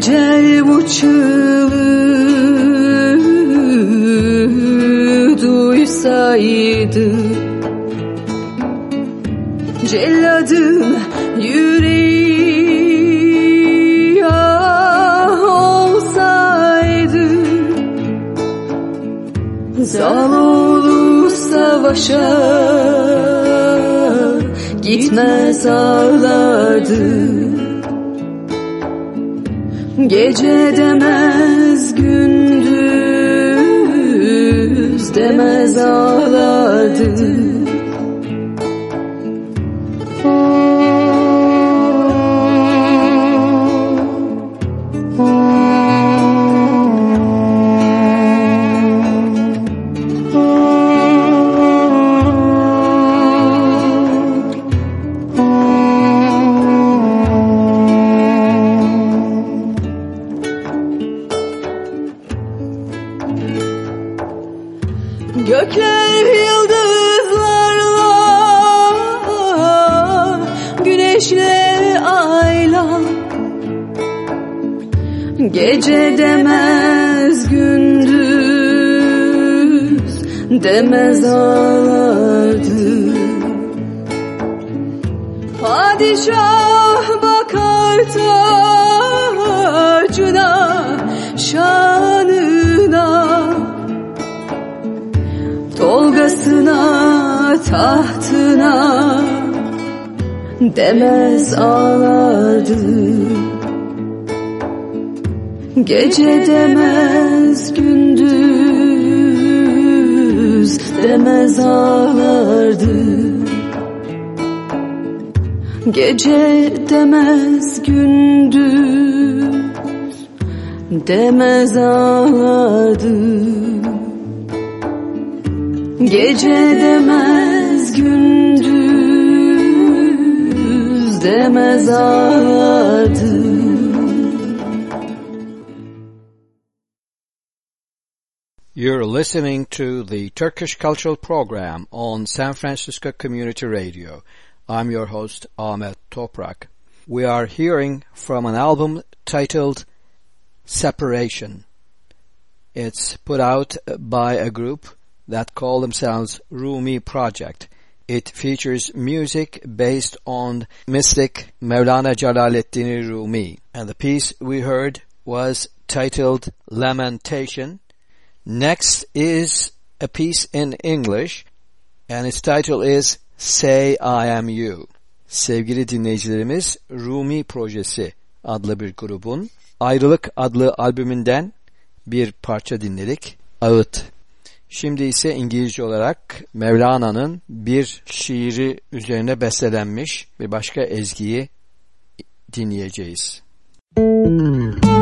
I: Ecel bu çığlığı duysaydı Celladım yüreği ah olsaydı. Zaloğlu savaşa gitmez ağlardı Gece demez gündüz demez ağlardı Gece demez gündüz demez ağlardı. Gece demez gündüz demez ağlardı. Gece demez gündüz demez ağlardı
B: listening to the Turkish Cultural Program on San Francisco Community Radio. I'm your host Ahmet Toprak. We are hearing from an album titled Separation. It's put out by a group that call themselves Rumi Project. It features music based on mystic Mevlana Jalaleddin Rumi. And the piece we heard was titled Lamentation
A: Next is a piece in English and its title is Say I Am You. Sevgili dinleyicilerimiz Rumi Projesi adlı bir grubun Ayrılık adlı albümünden bir parça dinledik. Ağıt. Şimdi ise İngilizce olarak Mevlana'nın bir şiiri üzerine bestelenmiş bir başka ezgiyi dinleyeceğiz.
I: Müzik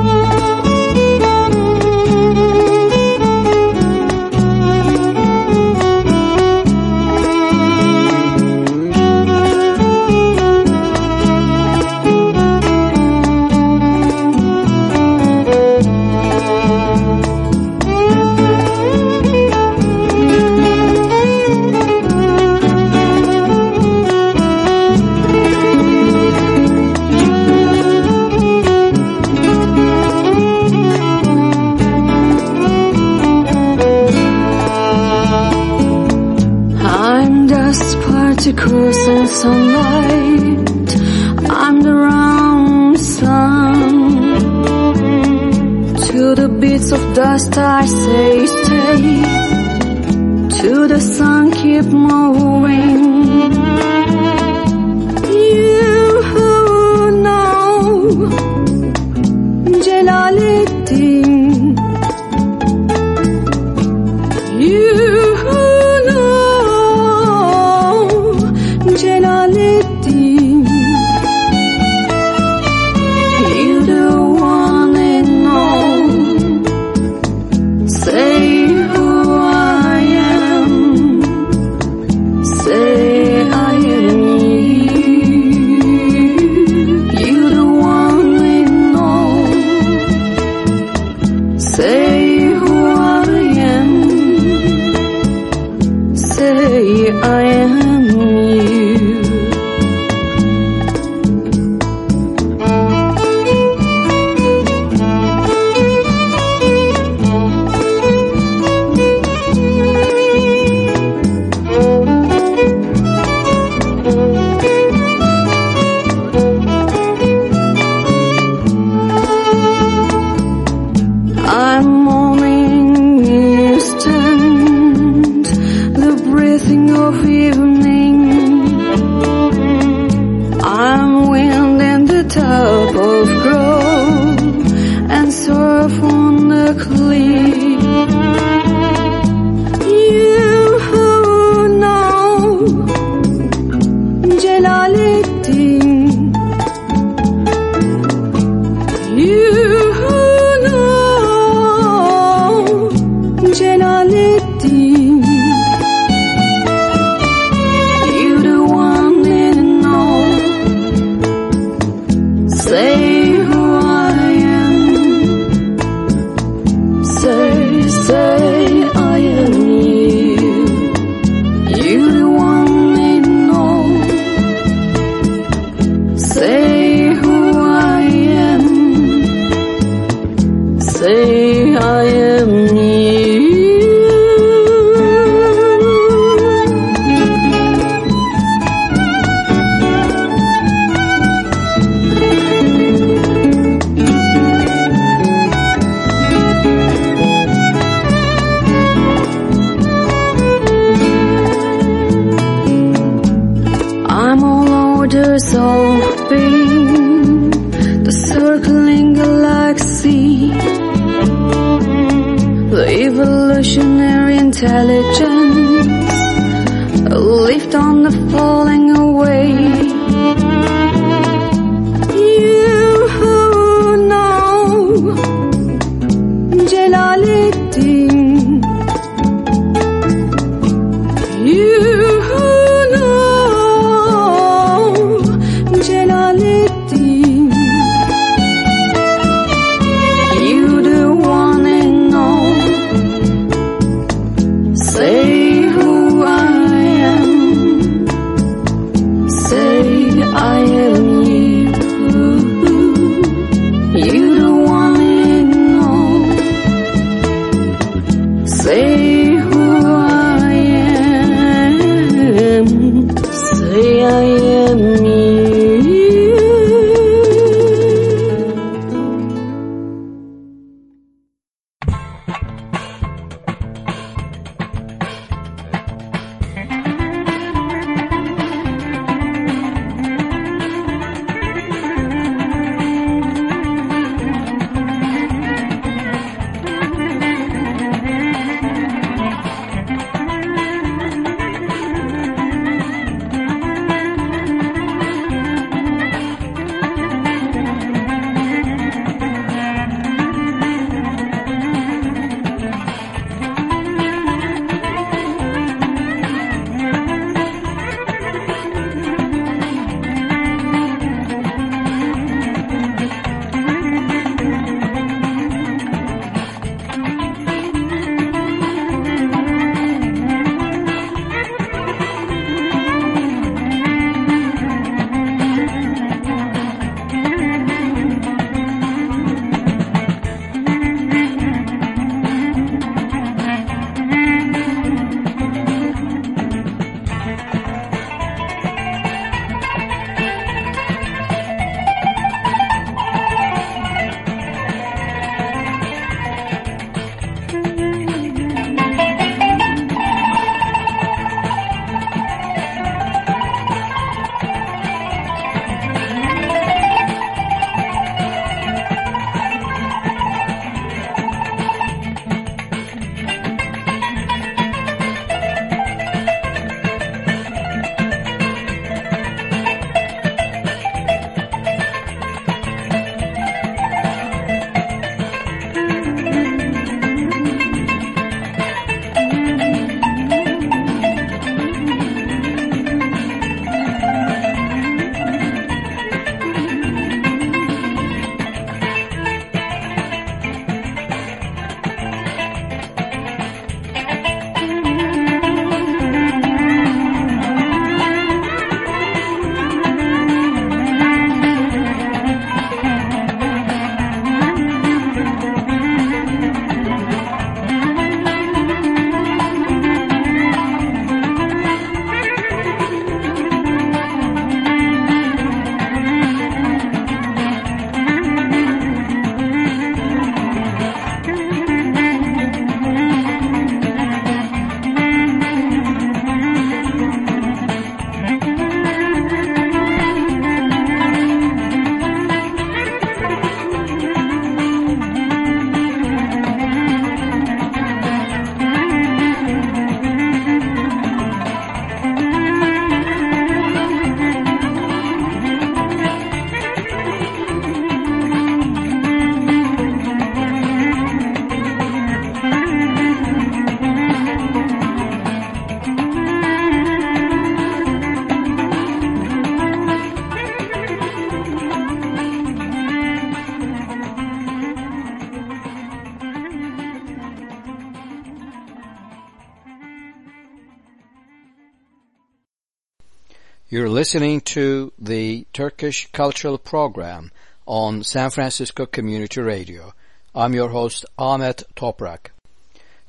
B: You're listening to the Turkish Cultural Program on San Francisco Community Radio. I'm your host Ahmet Toprak.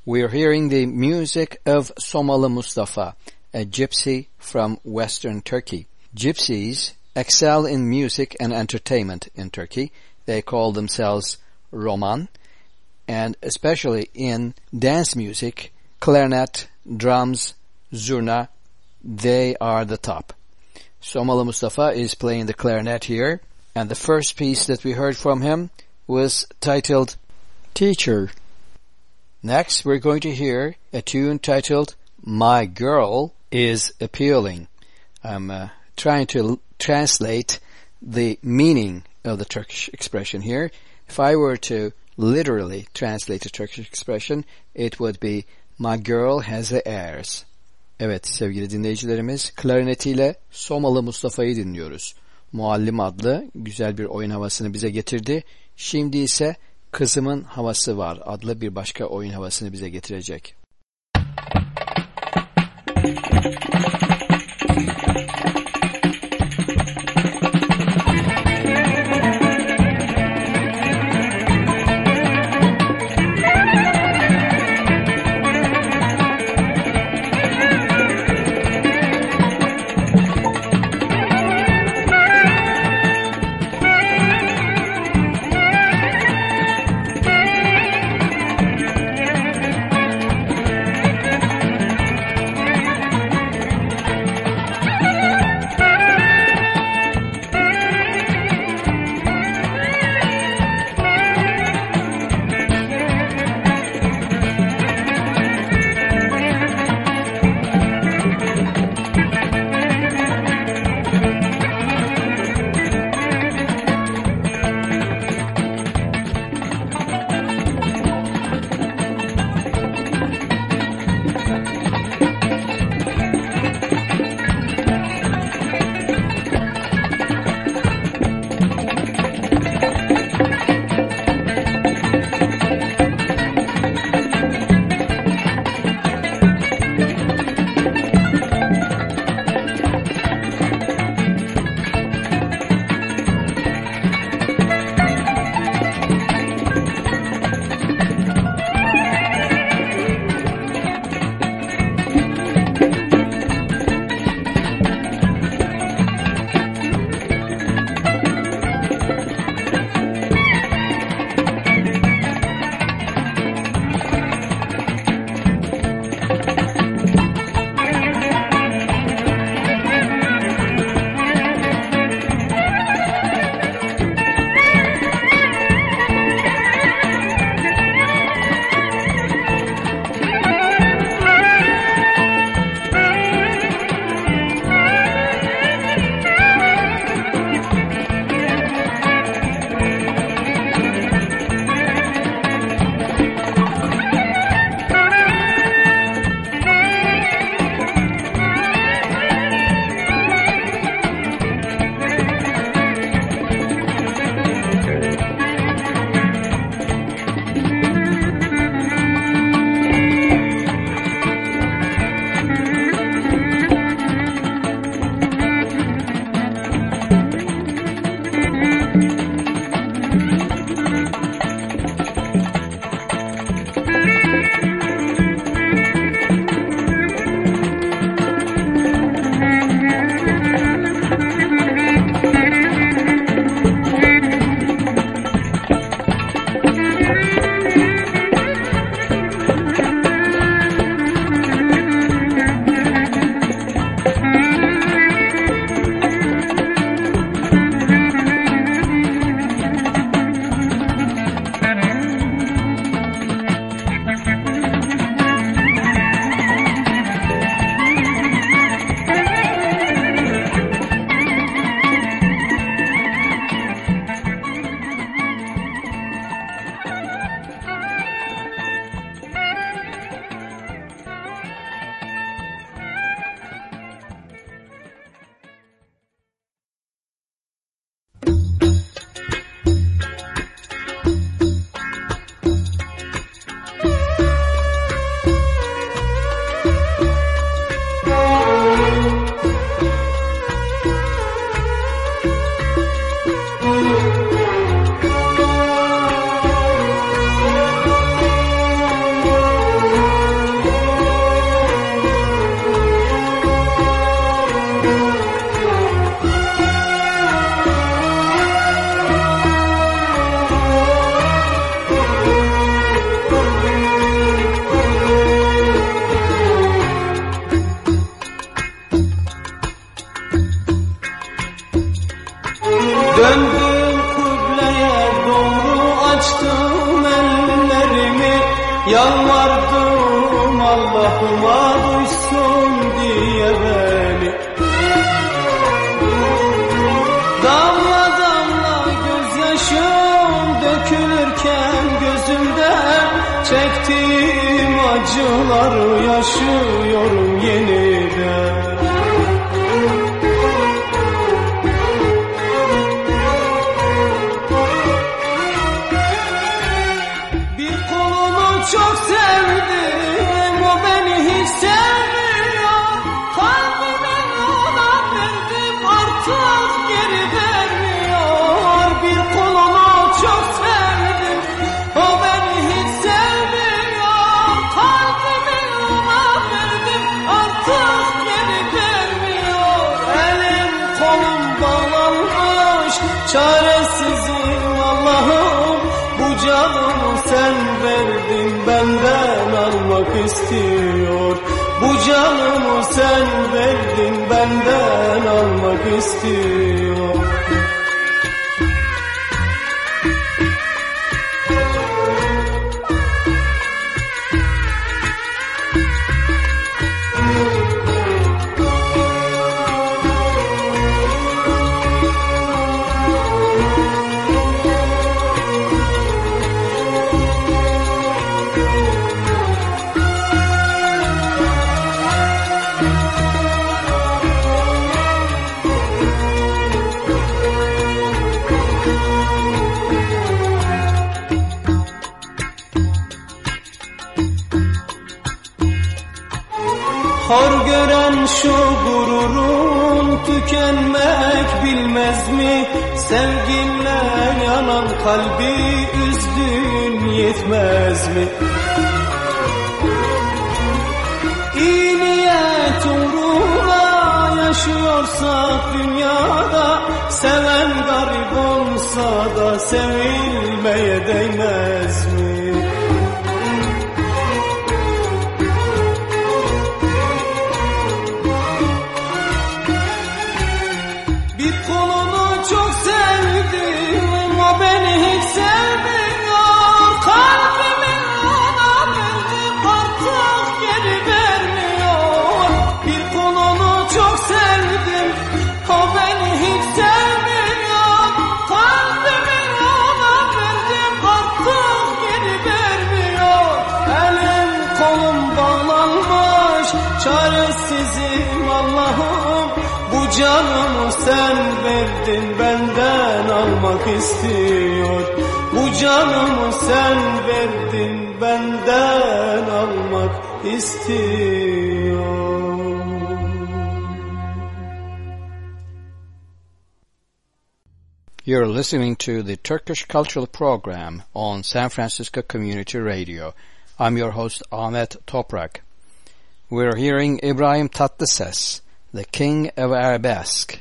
B: We're hearing the music of Somalı Mustafa, a gypsy from western Turkey. Gypsies excel in music and entertainment in Turkey. They call themselves Roman, and especially in dance music, clarinet, drums, zurna, they are the top. Somalı Mustafa is playing the clarinet here, and the first piece that we heard from him was titled Teacher. Next, we're going to hear a tune titled My Girl is Appealing. I'm uh, trying to translate the meaning of the Turkish expression here. If I were to literally translate the Turkish expression, it would be My girl has the airs. Evet sevgili dinleyicilerimiz klarnetiyle Somalı Mustafa'yı dinliyoruz. Muallim adlı güzel bir oyun havasını bize getirdi. Şimdi ise Kızımın Havası Var adlı bir başka oyun havasını bize getirecek.
J: Thank
G: Hor gören şu gururun tükenmek bilmez mi? Sevginle yanan kalbi üzdün yetmez mi? İyi niyet uğruna yaşıyorsak dünyada Seven garip olsa da sevilmeye değmez canımı sen verdin benden almak istiyor Bu canımı sen verdin benden almak istiyor
B: You're listening to the Turkish Cultural Program on San Francisco Community Radio. I'm your host Ahmet Toprak. We're hearing Ibrahim Tatlıses, the king of arabesque.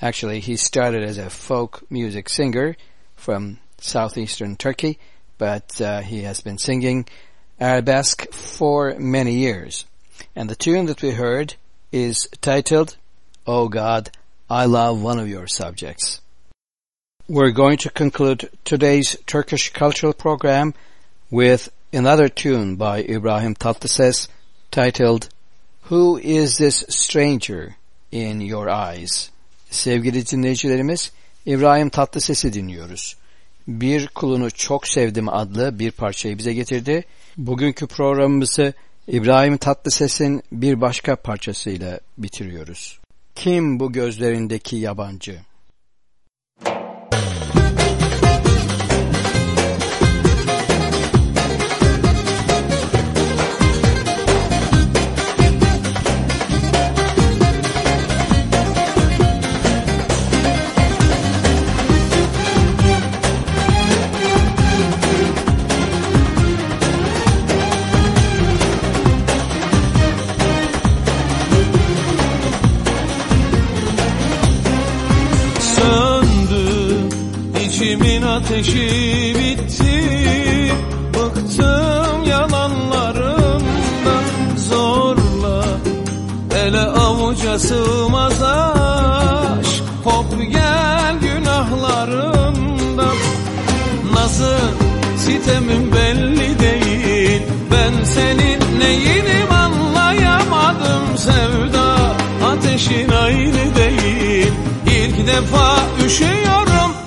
B: Actually, he started as a folk music singer from southeastern Turkey, but uh, he has been singing arabesque for many years. And the tune that we heard is titled, Oh God, I Love One of Your Subjects. We're going to conclude today's Turkish cultural program with another tune by Ibrahim Tatlıses titled Who is this stranger in your eyes? Sevgili dinleyicilerimiz, İbrahim Tatlıses'i dinliyoruz. Bir kulunu çok sevdim adlı bir parçayı bize getirdi. Bugünkü programımızı İbrahim Tatlıses'in bir başka parçasıyla bitiriyoruz. Kim bu gözlerindeki yabancı?
G: ateşi bitti. Bıktım yalanlarımdan zorla. Ele avuca sığmaz aşk Kop gel günahlarımdan. Nazı sitemim belli değil. Ben senin neyinim anlayamadım Sevda. Ateşin aynı değil. İlk defa üşüyorum.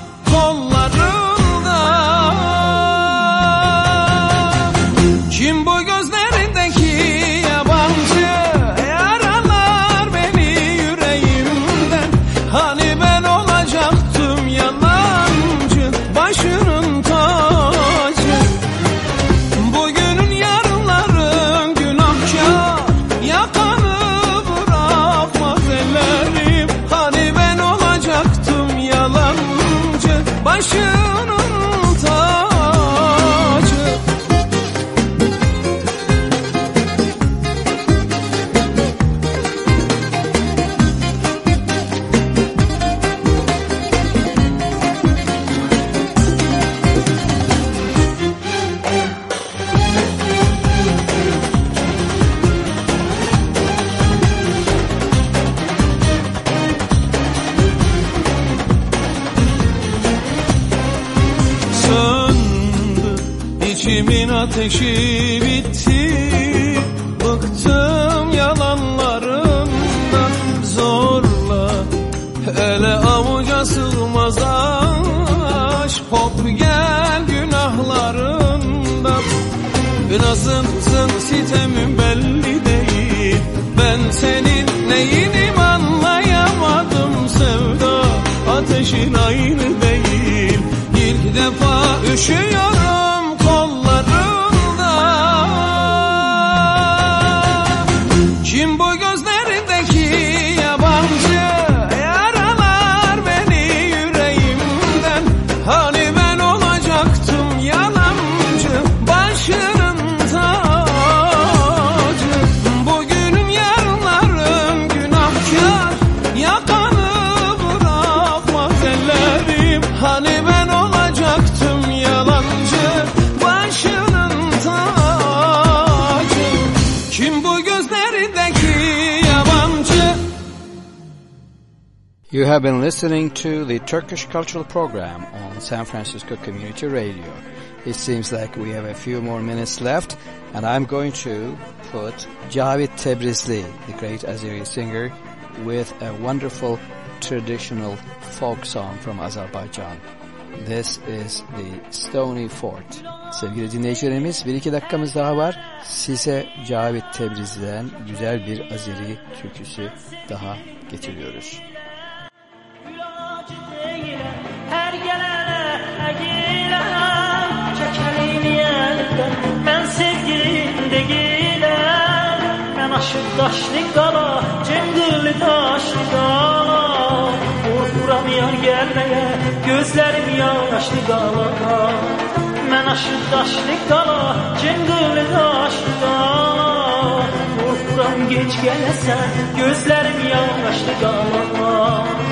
A: Listening to the Turkish Cultural Program on San Francisco Community Radio. It seems like we have a few more minutes left and I'm going to put Cavit Tebrizli, the great Azeri singer, with a wonderful traditional folk song from Azerbaijan. This is the Stony Fort. Sevgili dinleyicilerimiz bir iki dakikamız daha var. Size Cavit Tebrizli'den güzel bir Azeri türküsü daha getiriyoruz.
K: Gözlərim yaşlı qala Mən aşıq daşlı qala Cəngəli daşlı qala Qorxuram gec gələsən Gözlərim yaşlı qala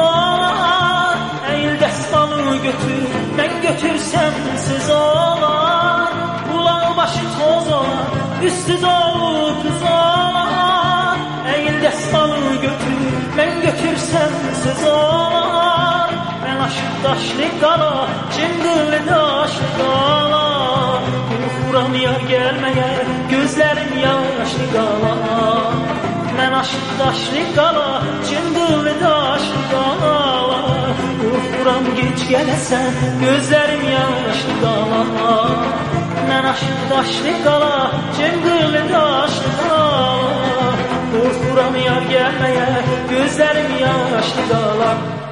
K: olar Əyil dəstanı götür Mən götürsəm siz olar Qulaq başı toz olar Üstü dolu qız olar Əyil dəstanı götür Mən götürsəm siz olar Mən aşıq daşlı qala Cingilli daşlı qala Quran yar gəlməyər Gözlərim yaşlı qala Mən aşıq daşlı qala Cingilli gələsən Gözlərim yaşlı qalama Mən aşıq daşlı qala Cəmqırlı daşlı qala Qorxuram yar gəlməyə Gözlərim yaşlı qalama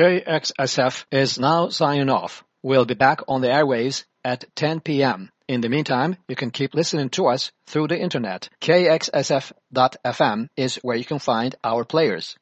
B: KXSF is now signing off. We'll be back on the airwaves at 10 p.m. In the meantime, you can keep listening to us through the internet. KXSF.FM is where you can find our players.